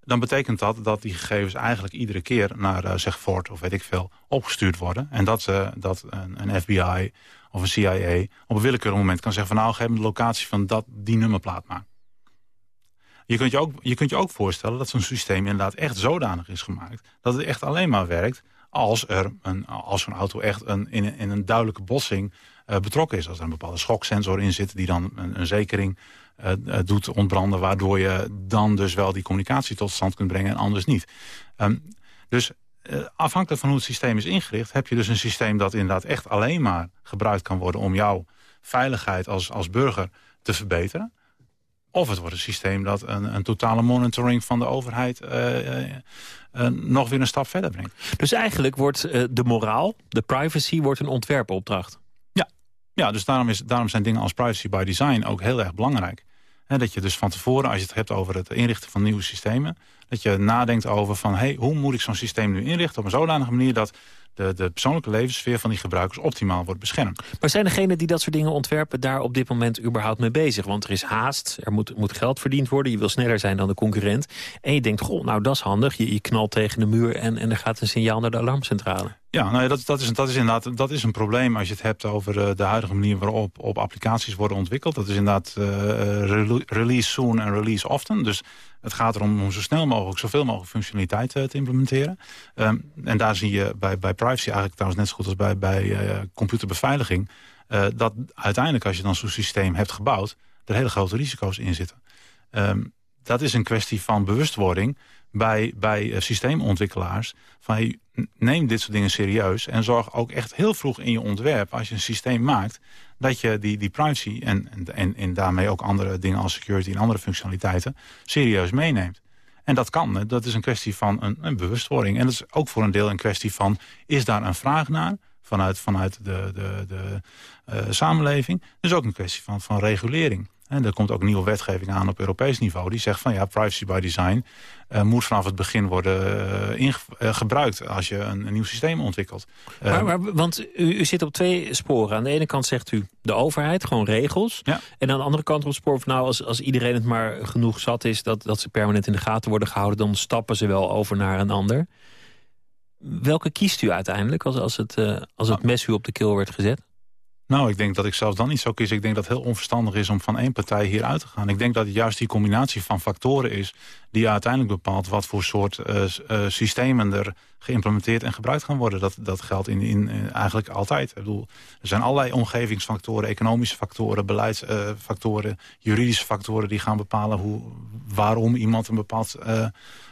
dan betekent dat dat die gegevens eigenlijk iedere keer naar uh, zeg Ford of weet ik veel opgestuurd worden. En dat, uh, dat een, een, FBI of een CIA op een willekeurig moment kan zeggen van nou geef me de locatie van dat, die nummerplaat maar. Je kunt je ook, je kunt je ook voorstellen dat zo'n systeem inderdaad echt zodanig is gemaakt dat het echt alleen maar werkt als er een, als zo'n auto echt een, in, in een duidelijke botsing uh, betrokken is. Als er een bepaalde schoksensor in zit die dan een, een zekering uh, doet ontbranden... waardoor je dan dus wel die communicatie tot stand kunt brengen en anders niet. Um, dus uh, afhankelijk van hoe het systeem is ingericht... heb je dus een systeem dat inderdaad echt alleen maar gebruikt kan worden... om jouw veiligheid als, als burger te verbeteren. Of het wordt een systeem dat een, een totale monitoring van de overheid... Uh, nog weer een stap verder brengt. Dus eigenlijk wordt de moraal, de privacy, wordt een ontwerpopdracht. Ja, ja dus daarom, is, daarom zijn dingen als privacy by design ook heel erg belangrijk dat je dus van tevoren, als je het hebt over het inrichten van nieuwe systemen... dat je nadenkt over van, hey, hoe moet ik zo'n systeem nu inrichten... op een zodanige manier dat de, de persoonlijke levenssfeer van die gebruikers optimaal wordt beschermd. Maar zijn degenen die dat soort dingen ontwerpen daar op dit moment überhaupt mee bezig? Want er is haast, er moet, moet geld verdiend worden, je wil sneller zijn dan de concurrent. En je denkt, goh, nou dat is handig, je, je knalt tegen de muur en, en er gaat een signaal naar de alarmcentrale. Ja, nou ja, dat, dat, is, dat is inderdaad dat is een probleem als je het hebt over uh, de huidige manier waarop op applicaties worden ontwikkeld. Dat is inderdaad uh, release soon en release often. Dus het gaat erom om zo snel mogelijk zoveel mogelijk functionaliteit uh, te implementeren. Um, en daar zie je bij, bij privacy eigenlijk trouwens net zo goed als bij, bij computerbeveiliging... dat uiteindelijk als je dan zo'n systeem hebt gebouwd... er hele grote risico's in zitten. Um, dat is een kwestie van bewustwording bij, bij systeemontwikkelaars. Van, neem dit soort dingen serieus. En zorg ook echt heel vroeg in je ontwerp, als je een systeem maakt... dat je die, die privacy en, en, en daarmee ook andere dingen als security en andere functionaliteiten... serieus meeneemt. En dat kan. Dat is een kwestie van een, een bewustwording. En dat is ook voor een deel een kwestie van... is daar een vraag naar vanuit, vanuit de, de, de uh, samenleving? Dus ook een kwestie van, van regulering. En er komt ook nieuwe wetgeving aan op Europees niveau. Die zegt van ja, privacy by design uh, moet vanaf het begin worden uh, gebruikt als je een, een, nieuw systeem ontwikkelt. Maar, maar, want u, u, zit op twee sporen. Aan de ene kant zegt u de overheid, gewoon regels. Ja. En aan de andere kant op het spoor van nou, als, als iedereen het maar genoeg zat is... Dat, dat ze permanent in de gaten worden gehouden... dan stappen ze wel over naar een ander. Welke kiest u uiteindelijk als, als, het, als het mes u op de keel werd gezet? Nou, ik denk dat ik zelfs dan niet zo kies. Ik denk dat het heel onverstandig is om van één partij hier uit te gaan. Ik denk dat het juist die combinatie van factoren is... die uiteindelijk bepaalt wat voor soort uh, uh, systemen er geïmplementeerd en gebruikt gaan worden. Dat, dat geldt in, in, in eigenlijk altijd. Ik bedoel, er zijn allerlei omgevingsfactoren, economische factoren... beleidsfactoren, juridische factoren... die gaan bepalen hoe, waarom iemand een bepaald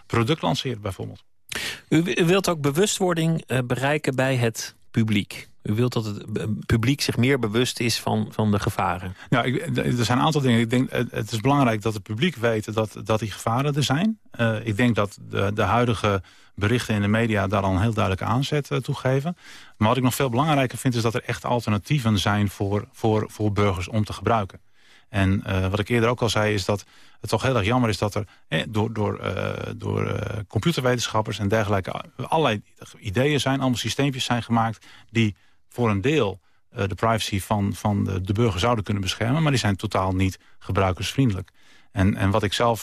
product lanceert bijvoorbeeld. U wilt ook bewustwording bereiken bij het publiek. U wilt dat het publiek zich meer bewust is van, van de gevaren. Ja, ik, er zijn een aantal dingen. Ik denk, het is belangrijk dat het publiek weet dat, dat die gevaren er zijn. Uh, ik denk dat de, de huidige berichten in de media daar al een heel duidelijke aanzet toe geven. Maar wat ik nog veel belangrijker vind is dat er echt alternatieven zijn voor, voor, voor burgers om te gebruiken. En wat ik eerder ook al zei is dat het toch heel erg jammer is dat er eh, door, door, door computerwetenschappers en dergelijke allerlei ideeën zijn, allemaal systeempjes zijn gemaakt die voor een deel de privacy van, van de, de burger zouden kunnen beschermen, maar die zijn totaal niet gebruikersvriendelijk. En, en wat ik zelf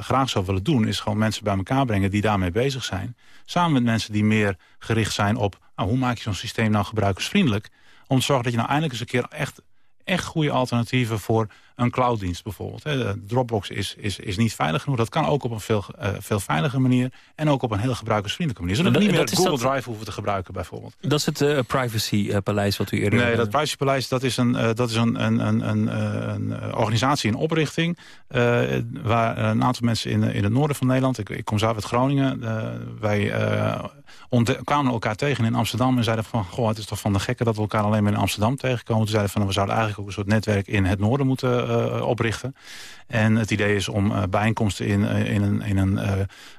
graag zou willen doen... is gewoon mensen bij elkaar brengen die daarmee bezig zijn. Samen met mensen die meer gericht zijn op... Nou, hoe maak je zo'n systeem nou gebruikersvriendelijk... om te zorgen dat je nou eindelijk eens een keer echt echt goede alternatieven voor een clouddienst bijvoorbeeld. Dropbox is, is, is niet veilig genoeg. Dat kan ook op een veel, uh, veel veilige manier. En ook op een heel gebruikersvriendelijke manier. Zodat we niet meer Google Drive hoeven te gebruiken bijvoorbeeld. Dat is het uh, privacypaleis wat u eerder... Nee, dat privacypaleis dat is een, uh, dat is een, een, een, een, een organisatie in oprichting. waar een aantal mensen in, in het noorden van Nederland... Ik, ik kom zelf uit Groningen. wij kwamen elkaar tegen in Amsterdam en zeiden van... goh, het is toch van de gekke dat we elkaar alleen maar in Amsterdam tegenkomen. Toen zeiden van, we zouden eigenlijk ook een soort netwerk in het noorden moeten oprichten. En het idee is om uh, bijeenkomsten in, uh, in, een, in een,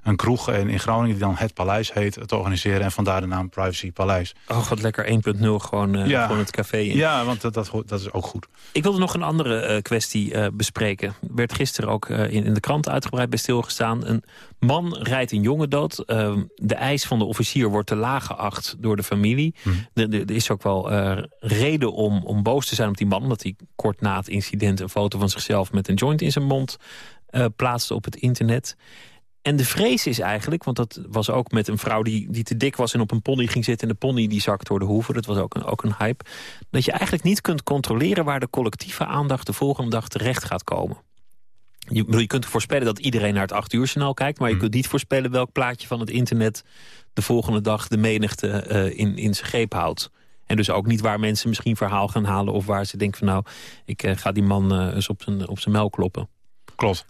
een kroeg in, in Groningen... die dan Het Paleis heet, te organiseren. En vandaar de naam Privacy Paleis. Oh, wat lekker 1.0, gewoon, ja. gewoon het café in. Ja, want dat, dat, dat, is ook goed. Ik wilde nog een andere kwestie bespreken. Er werd gisteren ook in, in de krant uitgebreid bij stilgestaan. Een man rijdt een jongen dood. Ehm, de eis van de officier wordt te laag geacht door de familie. Mhm. Er is ook wel reden om, om boos te zijn op die man... omdat hij kort na het incident een foto van zichzelf met een joint in zijn mond uh, plaatste op het internet. En de vrees is eigenlijk, want dat was ook met een vrouw die, die te dik was... en op een pony ging zitten en de pony die zakt door de hoeven. Dat was ook een, ook een hype. Dat je eigenlijk niet kunt controleren waar de collectieve aandacht... de volgende dag terecht gaat komen. Je, je kunt voorspellen dat iedereen naar het acht uur journaal kijkt... maar je hm. kunt niet voorspellen welk plaatje van het internet... de volgende dag de menigte uh, in, in zijn greep houdt. En dus ook niet waar mensen misschien verhaal gaan halen... of waar ze denken van nou, ik uh, ga die man uh, eens op zijn, op zijn melk kloppen. Klopt.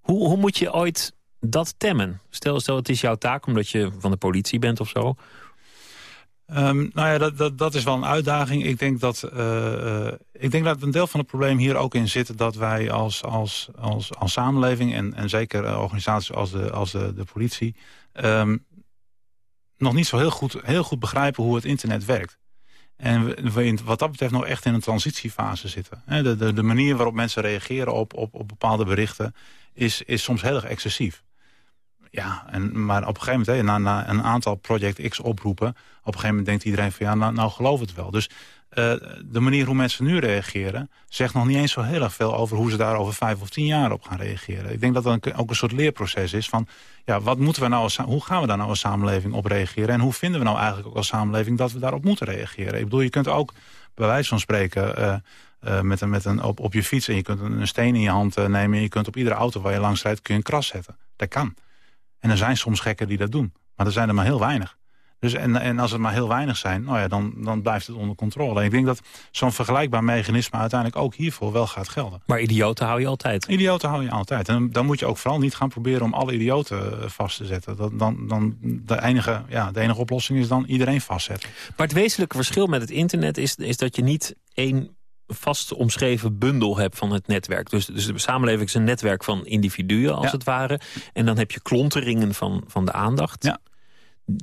Hoe, hoe moet je ooit dat temmen? Stel, stel het is jouw taak omdat je van de politie bent of zo. Um, nou ja, dat, dat, dat is wel een uitdaging. Ik denk, dat, uh, ik denk dat een deel van het probleem hier ook in zit... dat wij als, als, als, als samenleving en, en zeker organisaties als de, als de, de politie... Um, nog niet zo heel goed, heel goed begrijpen hoe het internet werkt. En wat dat betreft nog echt in een transitiefase zitten. De, de, de manier waarop mensen reageren op, op, op bepaalde berichten... Is, is soms heel erg excessief. Ja, en, maar op een gegeven moment, na, na een aantal Project X oproepen... op een gegeven moment denkt iedereen van ja, nou, nou geloof het wel. Dus uh, de manier hoe mensen nu reageren... zegt nog niet eens zo heel erg veel over hoe ze daar over vijf of tien jaar op gaan reageren. Ik denk dat dat ook een soort leerproces is van... ja, wat moeten we nou als, hoe gaan we daar nou als samenleving op reageren... en hoe vinden we nou eigenlijk ook als samenleving dat we daarop moeten reageren? Ik bedoel, je kunt ook bij wijze van spreken... Uh, uh, met een, met een, op, op je fiets en je kunt een, een steen in je hand nemen... en je kunt op iedere auto waar je langs rijdt kun je een kras zetten. Dat kan. En er zijn soms gekken die dat doen. Maar er zijn er maar heel weinig. Dus en, en als het maar heel weinig zijn, nou ja, dan, dan blijft het onder controle. En ik denk dat zo'n vergelijkbaar mechanisme uiteindelijk ook hiervoor wel gaat gelden. Maar idioten hou je altijd? Idioten hou je altijd. En dan moet je ook vooral niet gaan proberen om alle idioten eh, vast te zetten. Dat, dan, dan, de, enige, ja, de enige oplossing is dan iedereen vastzetten. Maar het wezenlijke verschil met het internet is, is dat je niet één vast omschreven bundel hebt van het netwerk. Dus, dus de samenleving is een netwerk van individuen, als het ware. En dan heb je klonteringen van, van de aandacht. Ja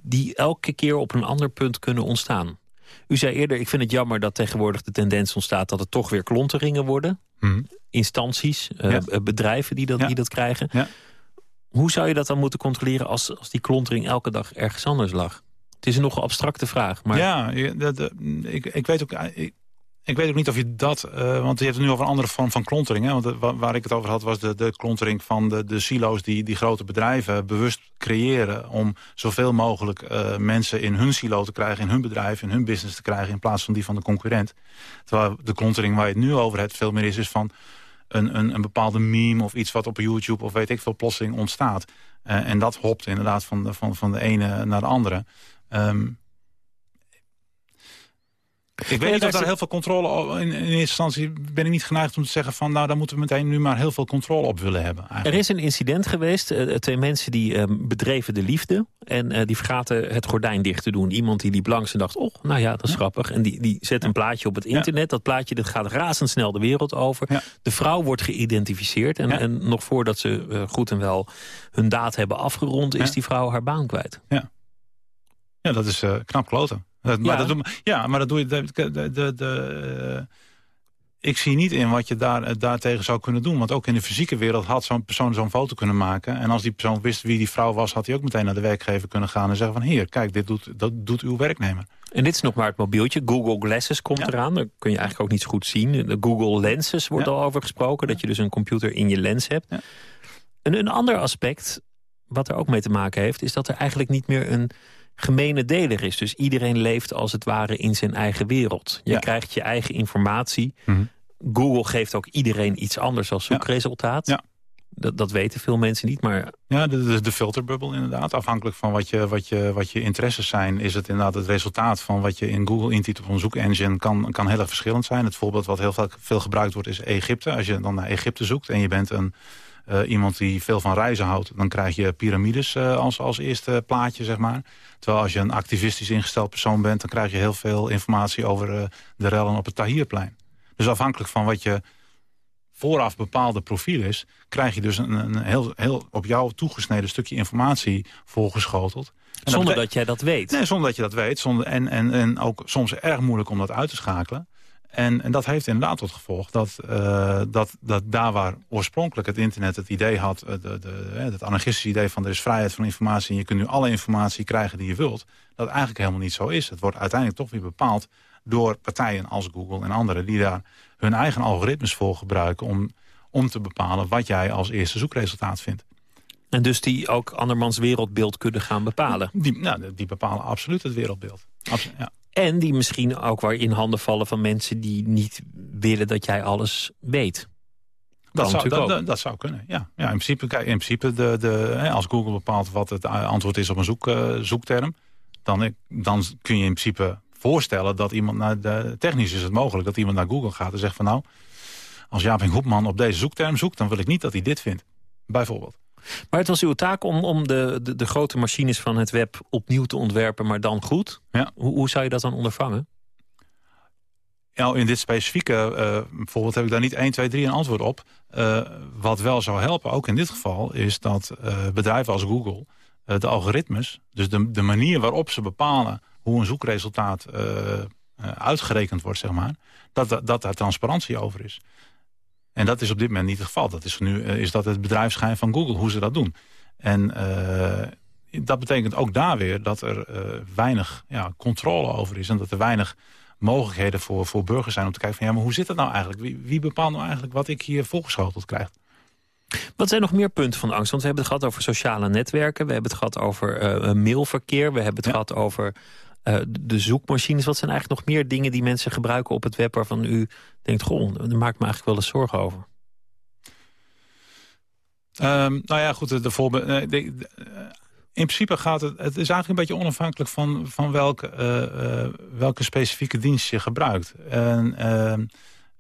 die elke keer op een ander punt kunnen ontstaan. U zei eerder, ik vind het jammer dat tegenwoordig de tendens ontstaat... dat het toch weer klonteringen worden. Mhm. Instanties, uh, bedrijven die dat, die dat krijgen. Ja. Hoe zou je dat dan moeten controleren als, als die klontering elke dag ergens anders lag? Het is een nogal abstracte vraag. Maar... Ja, dat, ik, ik weet ook... Ik, ik weet ook niet of je dat... Uh, want je hebt het nu over een andere vorm van klontering. Hè? Want uh, waar ik het over had was de, de klontering van de, de silo's... Die, die grote bedrijven bewust creëren... om zoveel mogelijk uh, mensen in hun silo te krijgen... in hun bedrijf, in hun business te krijgen... in plaats van die van de concurrent. Terwijl de klontering waar je het nu over hebt... veel meer is, is van een, een, een bepaalde meme of iets wat op YouTube... of weet ik veel plotseling ontstaat. en dat hopt inderdaad van de, van, van de ene naar de andere... Um, ik weet niet of daar heel veel controle in, in eerste instantie ben ik niet geneigd om te zeggen van nou daar moeten we meteen nu maar heel veel controle op willen hebben. Eigenlijk. Er is een incident geweest, uh, twee mensen die uh, bedreven de liefde en uh, die vergaten het gordijn dicht te doen. Iemand die liep langs en dacht, oh nou ja dat is grappig en die, die zet een plaatje op het internet. Dat plaatje dat gaat razendsnel de wereld over. De vrouw wordt geïdentificeerd en, en nog voordat ze goed en wel hun daad hebben afgerond is die vrouw haar baan kwijt. Ja, ja dat is knap kloten. Dat, ja. Maar dat doe, ja, maar dat doe je... De, de, de, de ik zie niet in wat je daar, eh, daartegen zou kunnen doen. Want ook in de fysieke wereld had zo'n persoon zo'n foto kunnen maken. En als die persoon wist wie die vrouw was... had hij ook meteen naar de werkgever kunnen gaan en zeggen van... hier, kijk, dit doet, dat doet uw werknemer. En dit is nog maar het mobieltje. Google Glasses komt eraan. Daar kun je eigenlijk ook niet zo goed zien. De Google Lenses wordt al over gesproken. Dat je dus een computer in je lens hebt. En een ander aspect, wat er ook mee te maken heeft... is dat er eigenlijk niet meer een gemene deler is. Dus iedereen leeft als het ware in zijn eigen wereld. Je krijgt je eigen informatie. Mhm. Google geeft ook iedereen iets anders als zoekresultaat. Ja. Dat, dat weten veel mensen niet, maar... Ja, de, de filterbubbel inderdaad. Afhankelijk van wat je, wat, je, wat je interesses zijn... is het inderdaad het resultaat van wat je in Google intypt op een zoekengine... kan, kan heel erg verschillend zijn. Het voorbeeld wat heel veel, veel gebruikt wordt is Egypte. Als je dan naar Egypte zoekt en je bent een, uh, iemand die veel van reizen houdt... dan krijg je piramides uh, als, als eerste plaatje, zeg maar. Terwijl als je een activistisch ingesteld persoon bent... dan krijg je heel veel informatie over uh, de rellen op het Tahrirplein. Dus afhankelijk van wat je vooraf bepaalde profiel is... krijg je dus een, een heel, heel op jou toegesneden stukje informatie voorgeschoteld. zonder dat, jij dat weet? Nee, zonder dat je dat weet. Zonder, en, en, en ook soms erg moeilijk om dat uit te schakelen. En, en dat heeft inderdaad tot gevolg dat, uh, dat, dat daar waar oorspronkelijk het internet het idee had... Uh, de, de, het anarchistische idee van er is vrijheid van informatie... en je kunt nu alle informatie krijgen die je wilt... dat eigenlijk helemaal niet zo is. Het wordt uiteindelijk toch weer bepaald door partijen als Google en anderen... die daar hun eigen algoritmes voor gebruiken... om, om te bepalen wat jij als eerste zoekresultaat vindt. En dus die ook andermans wereldbeeld kunnen gaan bepalen? Die, nou, die bepalen absoluut het wereldbeeld. Absoluut, ja. En die misschien ook wel in handen vallen van mensen die niet willen dat jij alles weet. Dat zou, dat, dat, zou, kunnen, ja. ja in principe, in principe de, de, als Google bepaalt wat het antwoord is op een zoek, uh, zoekterm... Dan, dan kun je in principe voorstellen dat iemand naar de... Technisch is het mogelijk dat iemand naar Google gaat en zegt van... nou, als Jaap Hoepman op deze zoekterm zoekt... dan wil ik niet dat hij dit vindt, bijvoorbeeld. Maar het was uw taak om, om de, de, de grote machines van het web opnieuw te ontwerpen, maar dan goed. Ja. Hoe, hoe zou je dat dan ondervangen? Ja, in dit specifieke uh, bijvoorbeeld heb ik daar niet 1, 2, 3 een antwoord op. Uh, wat wel zou helpen, ook in dit geval, is dat uh, bedrijven als Google... de algoritmes, dus de, de manier waarop ze bepalen hoe een zoekresultaat uitgerekend wordt, zeg maar... dat, dat daar transparantie over is. En dat is op dit moment niet het geval. Dat is, nu, eh, is dat het bedrijfsgeheim van Google, hoe ze dat doen. En uh, dat betekent ook daar weer dat er uh, weinig ja, controle over is. En dat er weinig mogelijkheden voor, voor burgers zijn om te kijken van... ja, maar hoe zit het nou eigenlijk? Wie, wie bepaalt nou eigenlijk wat ik hier voorgeschoteld krijg? Wat zijn nog meer punten van angst? Want we hebben het gehad over sociale netwerken. We hebben het gehad over uh, mailverkeer. We hebben het gehad over uh, de zoekmachines. Wat zijn eigenlijk nog meer dingen die mensen gebruiken op het web... waarvan u denkt, goh, daar maak ik me eigenlijk wel eens zorgen over? Um, nou ja, goed, de voorbeeld... Eh, in principe gaat het... Het is eigenlijk een beetje onafhankelijk van, van welke, welke specifieke dienst je gebruikt. En, ehm,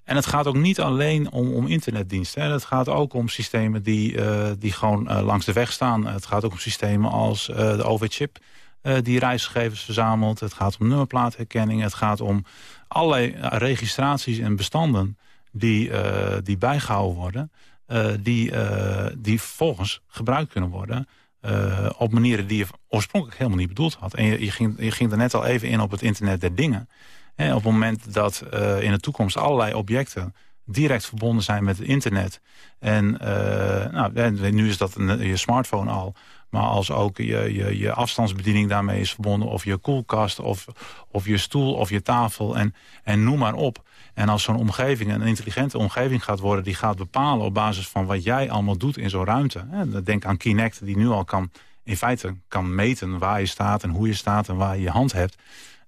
en het gaat ook niet alleen om, om internetdiensten. Hè. Het gaat ook om systemen die, die gewoon langs de weg staan. Het gaat ook om systemen als de OV-chip die reisgegevens verzamelt. Het gaat om nummerplaatherkenning. Het gaat om allerlei eh, registraties en bestanden die, uh, die bijgehouden worden. Uh, die, die vervolgens gebruikt kunnen worden op manieren die je oorspronkelijk helemaal niet bedoeld had. En je, je, ging, je ging er net al even in op het internet der dingen. En op het moment dat in de toekomst allerlei objecten direct verbonden zijn met het internet. En nou, nu is dat een, je smartphone al. Maar als ook je, je, je afstandsbediening daarmee is verbonden... of je koelkast, of, of je stoel, of je tafel, en, en noem maar op. En als zo'n omgeving een intelligente omgeving gaat worden... die gaat bepalen op basis van wat jij allemaal doet in zo'n ruimte. Denk aan Kinect, die nu al kan, in feite kan meten waar je staat... en hoe je staat en waar je je hand hebt.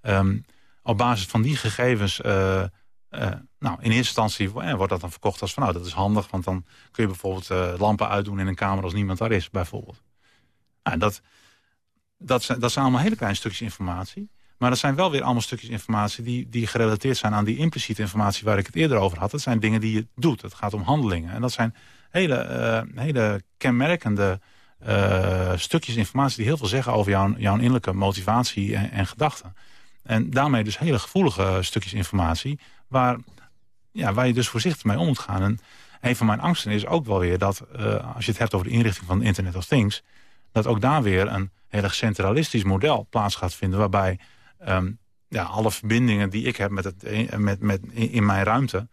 Um, op basis van die gegevens... Uh, uh, nou, in eerste instantie eh, wordt dat dan verkocht als van... nou, dat is handig, want dan kun je bijvoorbeeld lampen uitdoen in een kamer als niemand daar is, bijvoorbeeld. Nou, dat, dat, zijn, dat zijn allemaal hele kleine stukjes informatie. Maar dat zijn wel weer allemaal stukjes informatie die, die gerelateerd zijn aan die impliciete informatie waar ik het eerder over had. Dat zijn dingen die je doet. Het gaat om handelingen. En dat zijn hele, uh, hele kenmerkende uh, stukjes informatie die heel veel zeggen over jouw, jouw innerlijke motivatie en, en gedachten. En daarmee dus hele gevoelige stukjes informatie waar, ja, waar je dus voorzichtig mee om moet gaan. En een van mijn angsten is ook wel weer dat uh, als je het hebt over de inrichting van Internet of Things dat ook daar weer een heel erg centralistisch model plaats gaat vinden... waarbij um, ja, alle verbindingen die ik heb met het, met, met, in mijn ruimte...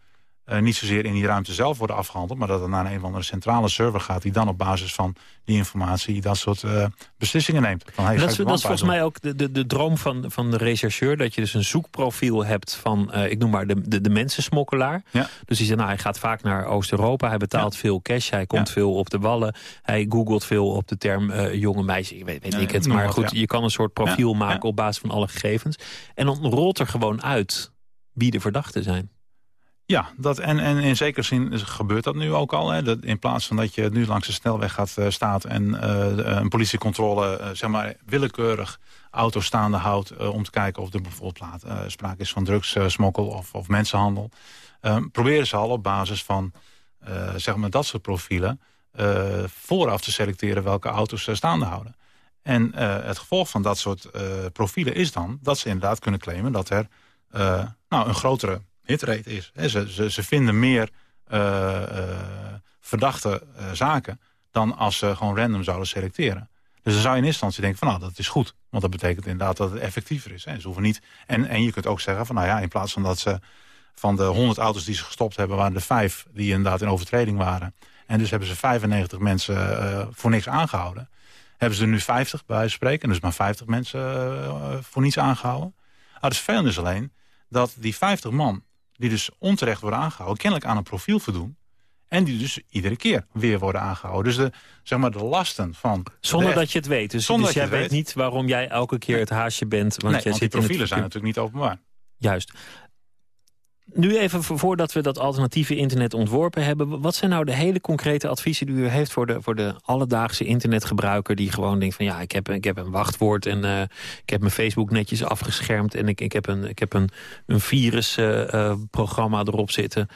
uh, niet zozeer in die ruimte zelf worden afgehandeld... maar dat het naar een of andere centrale server gaat... die dan op basis van die informatie dat soort uh, beslissingen neemt. Van, hey, dat, is, dat is volgens mij ook de, de, de droom van, van de rechercheur... dat je dus een zoekprofiel hebt van, uh, ik noem maar, de, de, de mensensmokkelaar. Ja. Dus die zegt, nou, hij gaat vaak naar Oost-Europa... hij betaalt ja. veel cash, hij komt ja. veel op de wallen... hij googelt veel op de term jonge meisje, weet, weet ik het. Maar goed, je kan een soort profiel maken op basis van alle gegevens. En dan rolt er gewoon uit wie de verdachten zijn. Ja, dat, en, en in zekere zin gebeurt dat nu ook al. Hè, dat in plaats van dat je nu langs de snelweg gaat uh, staat... en uh, een politiecontrole zeg maar willekeurig auto's staande houdt... om te kijken of er bijvoorbeeld sprake is van drugssmokkel of, of mensenhandel... proberen ze al op basis van zeg maar dat soort profielen... vooraf te selecteren welke auto's ze staande houden. En het gevolg van dat soort profielen is dan... dat ze inderdaad kunnen claimen dat er nou, een grotere hitrate is. Ze, ze, ze vinden meer uh, uh, verdachte uh, zaken dan als ze gewoon random zouden selecteren. Dus dan zou je in eerste instantie denken van nou, dat is goed. Want dat betekent inderdaad dat het effectiever is. Ze hoeven niet, en, en je kunt ook zeggen van nou ja, in plaats van dat ze van de 100 auto's die ze gestopt hebben, waren er vijf die inderdaad in overtreding waren. En dus hebben ze 95 mensen voor niks aangehouden. Hebben ze er nu 50 bij spreken, dus maar 50 mensen voor niets aangehouden. Nou, het vervelende is alleen dat die 50 man die dus onterecht worden aangehouden... kennelijk aan een profiel voldoen. En die dus iedere keer weer worden aangehouden. Dus de, zeg maar, de lasten van... Zonder dat je het weet. Dus, dus jij weet, niet waarom jij elke keer het haasje bent. Want, nee, jij want zit die profielen zijn natuurlijk niet openbaar. Juist. Nu even voordat we dat alternatieve internet ontworpen hebben... wat zijn nou de hele concrete adviezen die u heeft... voor de, voor de alledaagse internetgebruiker die gewoon denkt van... ja, ik heb, ik heb een wachtwoord en uh, ik heb mijn Facebook netjes afgeschermd... en ik, ik heb een, ik heb een, een virusprogramma uh, uh, erop zitten.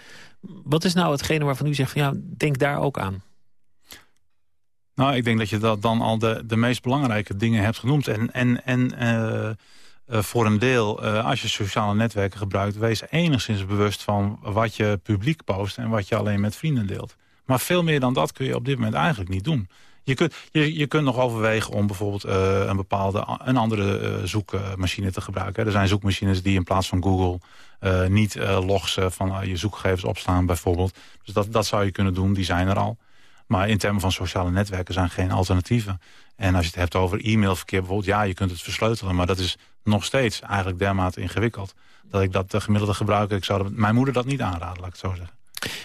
Wat is nou hetgene waarvan u zegt van ja, denk daar ook aan? Nou, ik denk dat je dat dan al de, de meest belangrijke dingen hebt genoemd. En, en, en uh, voor een deel, uh, als je sociale netwerken gebruikt... wees enigszins bewust van wat je publiek post... en wat je alleen met vrienden deelt. Maar veel meer dan dat kun je op dit moment eigenlijk niet doen. Je kunt, je, je kunt nog overwegen om bijvoorbeeld uh, een bepaalde een andere zoekmachine te gebruiken. Er zijn zoekmachines die in plaats van Google niet logs van je zoekgegevens opslaan bijvoorbeeld. Dus dat, dat zou je kunnen doen, die zijn er al. Maar in termen van sociale netwerken zijn geen alternatieven. En als je het hebt over e-mailverkeer bijvoorbeeld... ja, je kunt het versleutelen, maar dat is nog steeds eigenlijk dermate ingewikkeld... dat ik dat de gemiddelde gebruiker... Ik zou mijn moeder dat niet aanraden, laat ik het zo zeggen.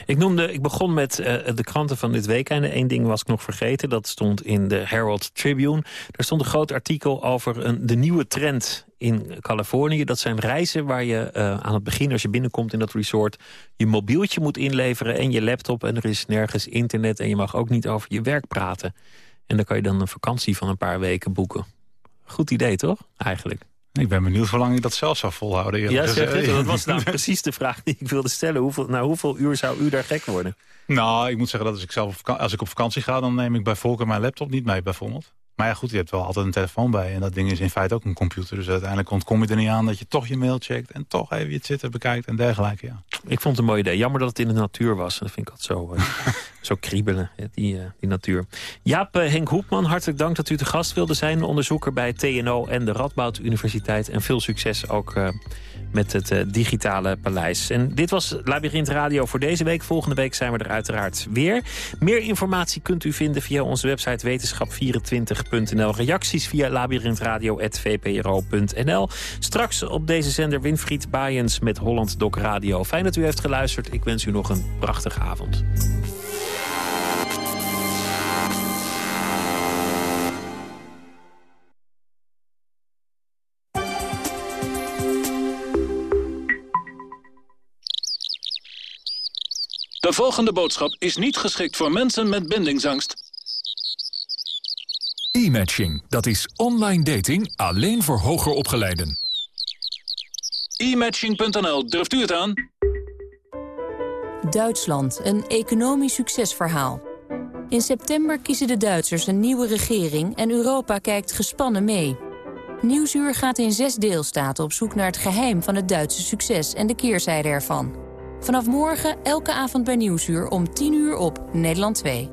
Ik, noemde, ik begon met uh, de kranten van dit weekend. Eén ding was ik nog vergeten. Dat stond in de Herald Tribune. Daar stond een groot artikel over een, de nieuwe trend in Californië. Dat zijn reizen waar je uh, aan het begin, als je binnenkomt in dat resort... je mobieltje moet inleveren en je laptop. En er is nergens internet en je mag ook niet over je werk praten. En dan kan je dan een vakantie van een paar weken boeken. Goed idee, toch? Eigenlijk. Ik ben benieuwd hoe lang ik dat zelf zou volhouden. Ja, zeg het. Dat [laughs] was nou precies de vraag die ik wilde stellen. Hoeveel, nou, hoeveel uur zou u daar gek worden? Nou, ik moet zeggen dat als ik, zelf op, als ik op vakantie ga... dan neem ik bij voorkeur mijn laptop niet mee, bijvoorbeeld. Maar ja, goed, je hebt wel altijd een telefoon bij. En dat ding is in feite ook een computer. Dus uiteindelijk ontkom je er niet aan dat je toch je mail checkt... en toch even je zitten bekijkt en dergelijke, ja. Ik vond het een mooi idee. Jammer dat het in de natuur was. Dat vind ik altijd zo, uh, [laughs] zo kriebelen, die, uh, die natuur. Jaap uh, Henk Hoepman, hartelijk dank dat u te gast wilde zijn. Onderzoeker bij TNO en de Radboud Universiteit. En veel succes ook met het uh, digitale paleis. En dit was Labyrinth Radio voor deze week. Volgende week zijn we er uiteraard weer. Meer informatie kunt u vinden via onze website wetenschap24.nl. Reacties via labyrinthradio.vpro.nl. Straks op deze zender Winfried Baaiens met Holland Doc Radio. Fijn dat u heeft geluisterd. Ik wens u nog een prachtige avond. De volgende boodschap is niet geschikt voor mensen met bindingsangst. E-matching, dat is online dating alleen voor hoger opgeleiden. E-matching.nl, durft u het aan? Duitsland, een economisch succesverhaal. In september kiezen de Duitsers een nieuwe regering en Europa kijkt gespannen mee. Nieuwsuur gaat in zes deelstaten op zoek naar het geheim van het Duitse succes en de keerzijde ervan. Vanaf morgen elke avond bij Nieuwsuur om 10 uur op Nederland 2.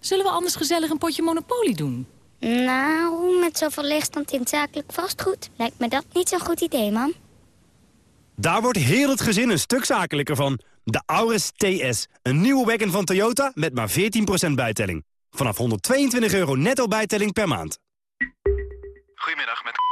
Zullen we anders gezellig een potje Monopoly doen? Nou, met zoveel leegstand in zakelijk vastgoed lijkt me dat niet zo'n goed idee, man. Daar wordt heel het gezin een stuk zakelijker van. De Auris TS, een nieuwe wagon van Toyota met maar 14% bijtelling. Vanaf 122 euro netto bijtelling per maand. Goedemiddag, met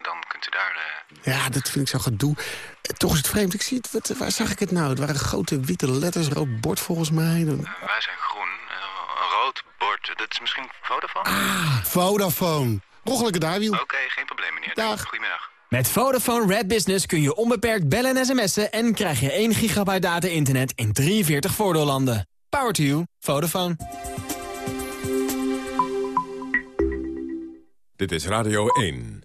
dan kunt u daar... eh, Ja, dat vind ik zo gedoe. Eh, Toch is het vreemd. Ik zie het, wat, waar zag ik het nou? Het waren grote witte letters, rood bord volgens mij. Dan- wij zijn groen, eh, een rood bord. Dat is misschien Vodafone? Ah, Vodafone. Roggelijke daarwiel. Oké, geen probleem, meneer. Dag. Goedemiddag. Met Vodafone Red Business kun je onbeperkt bellen en sms'en... en krijg je 1 gigabyte data-internet in 43 voordeellanden. Power to you. Vodafone. Dit is Radio 1.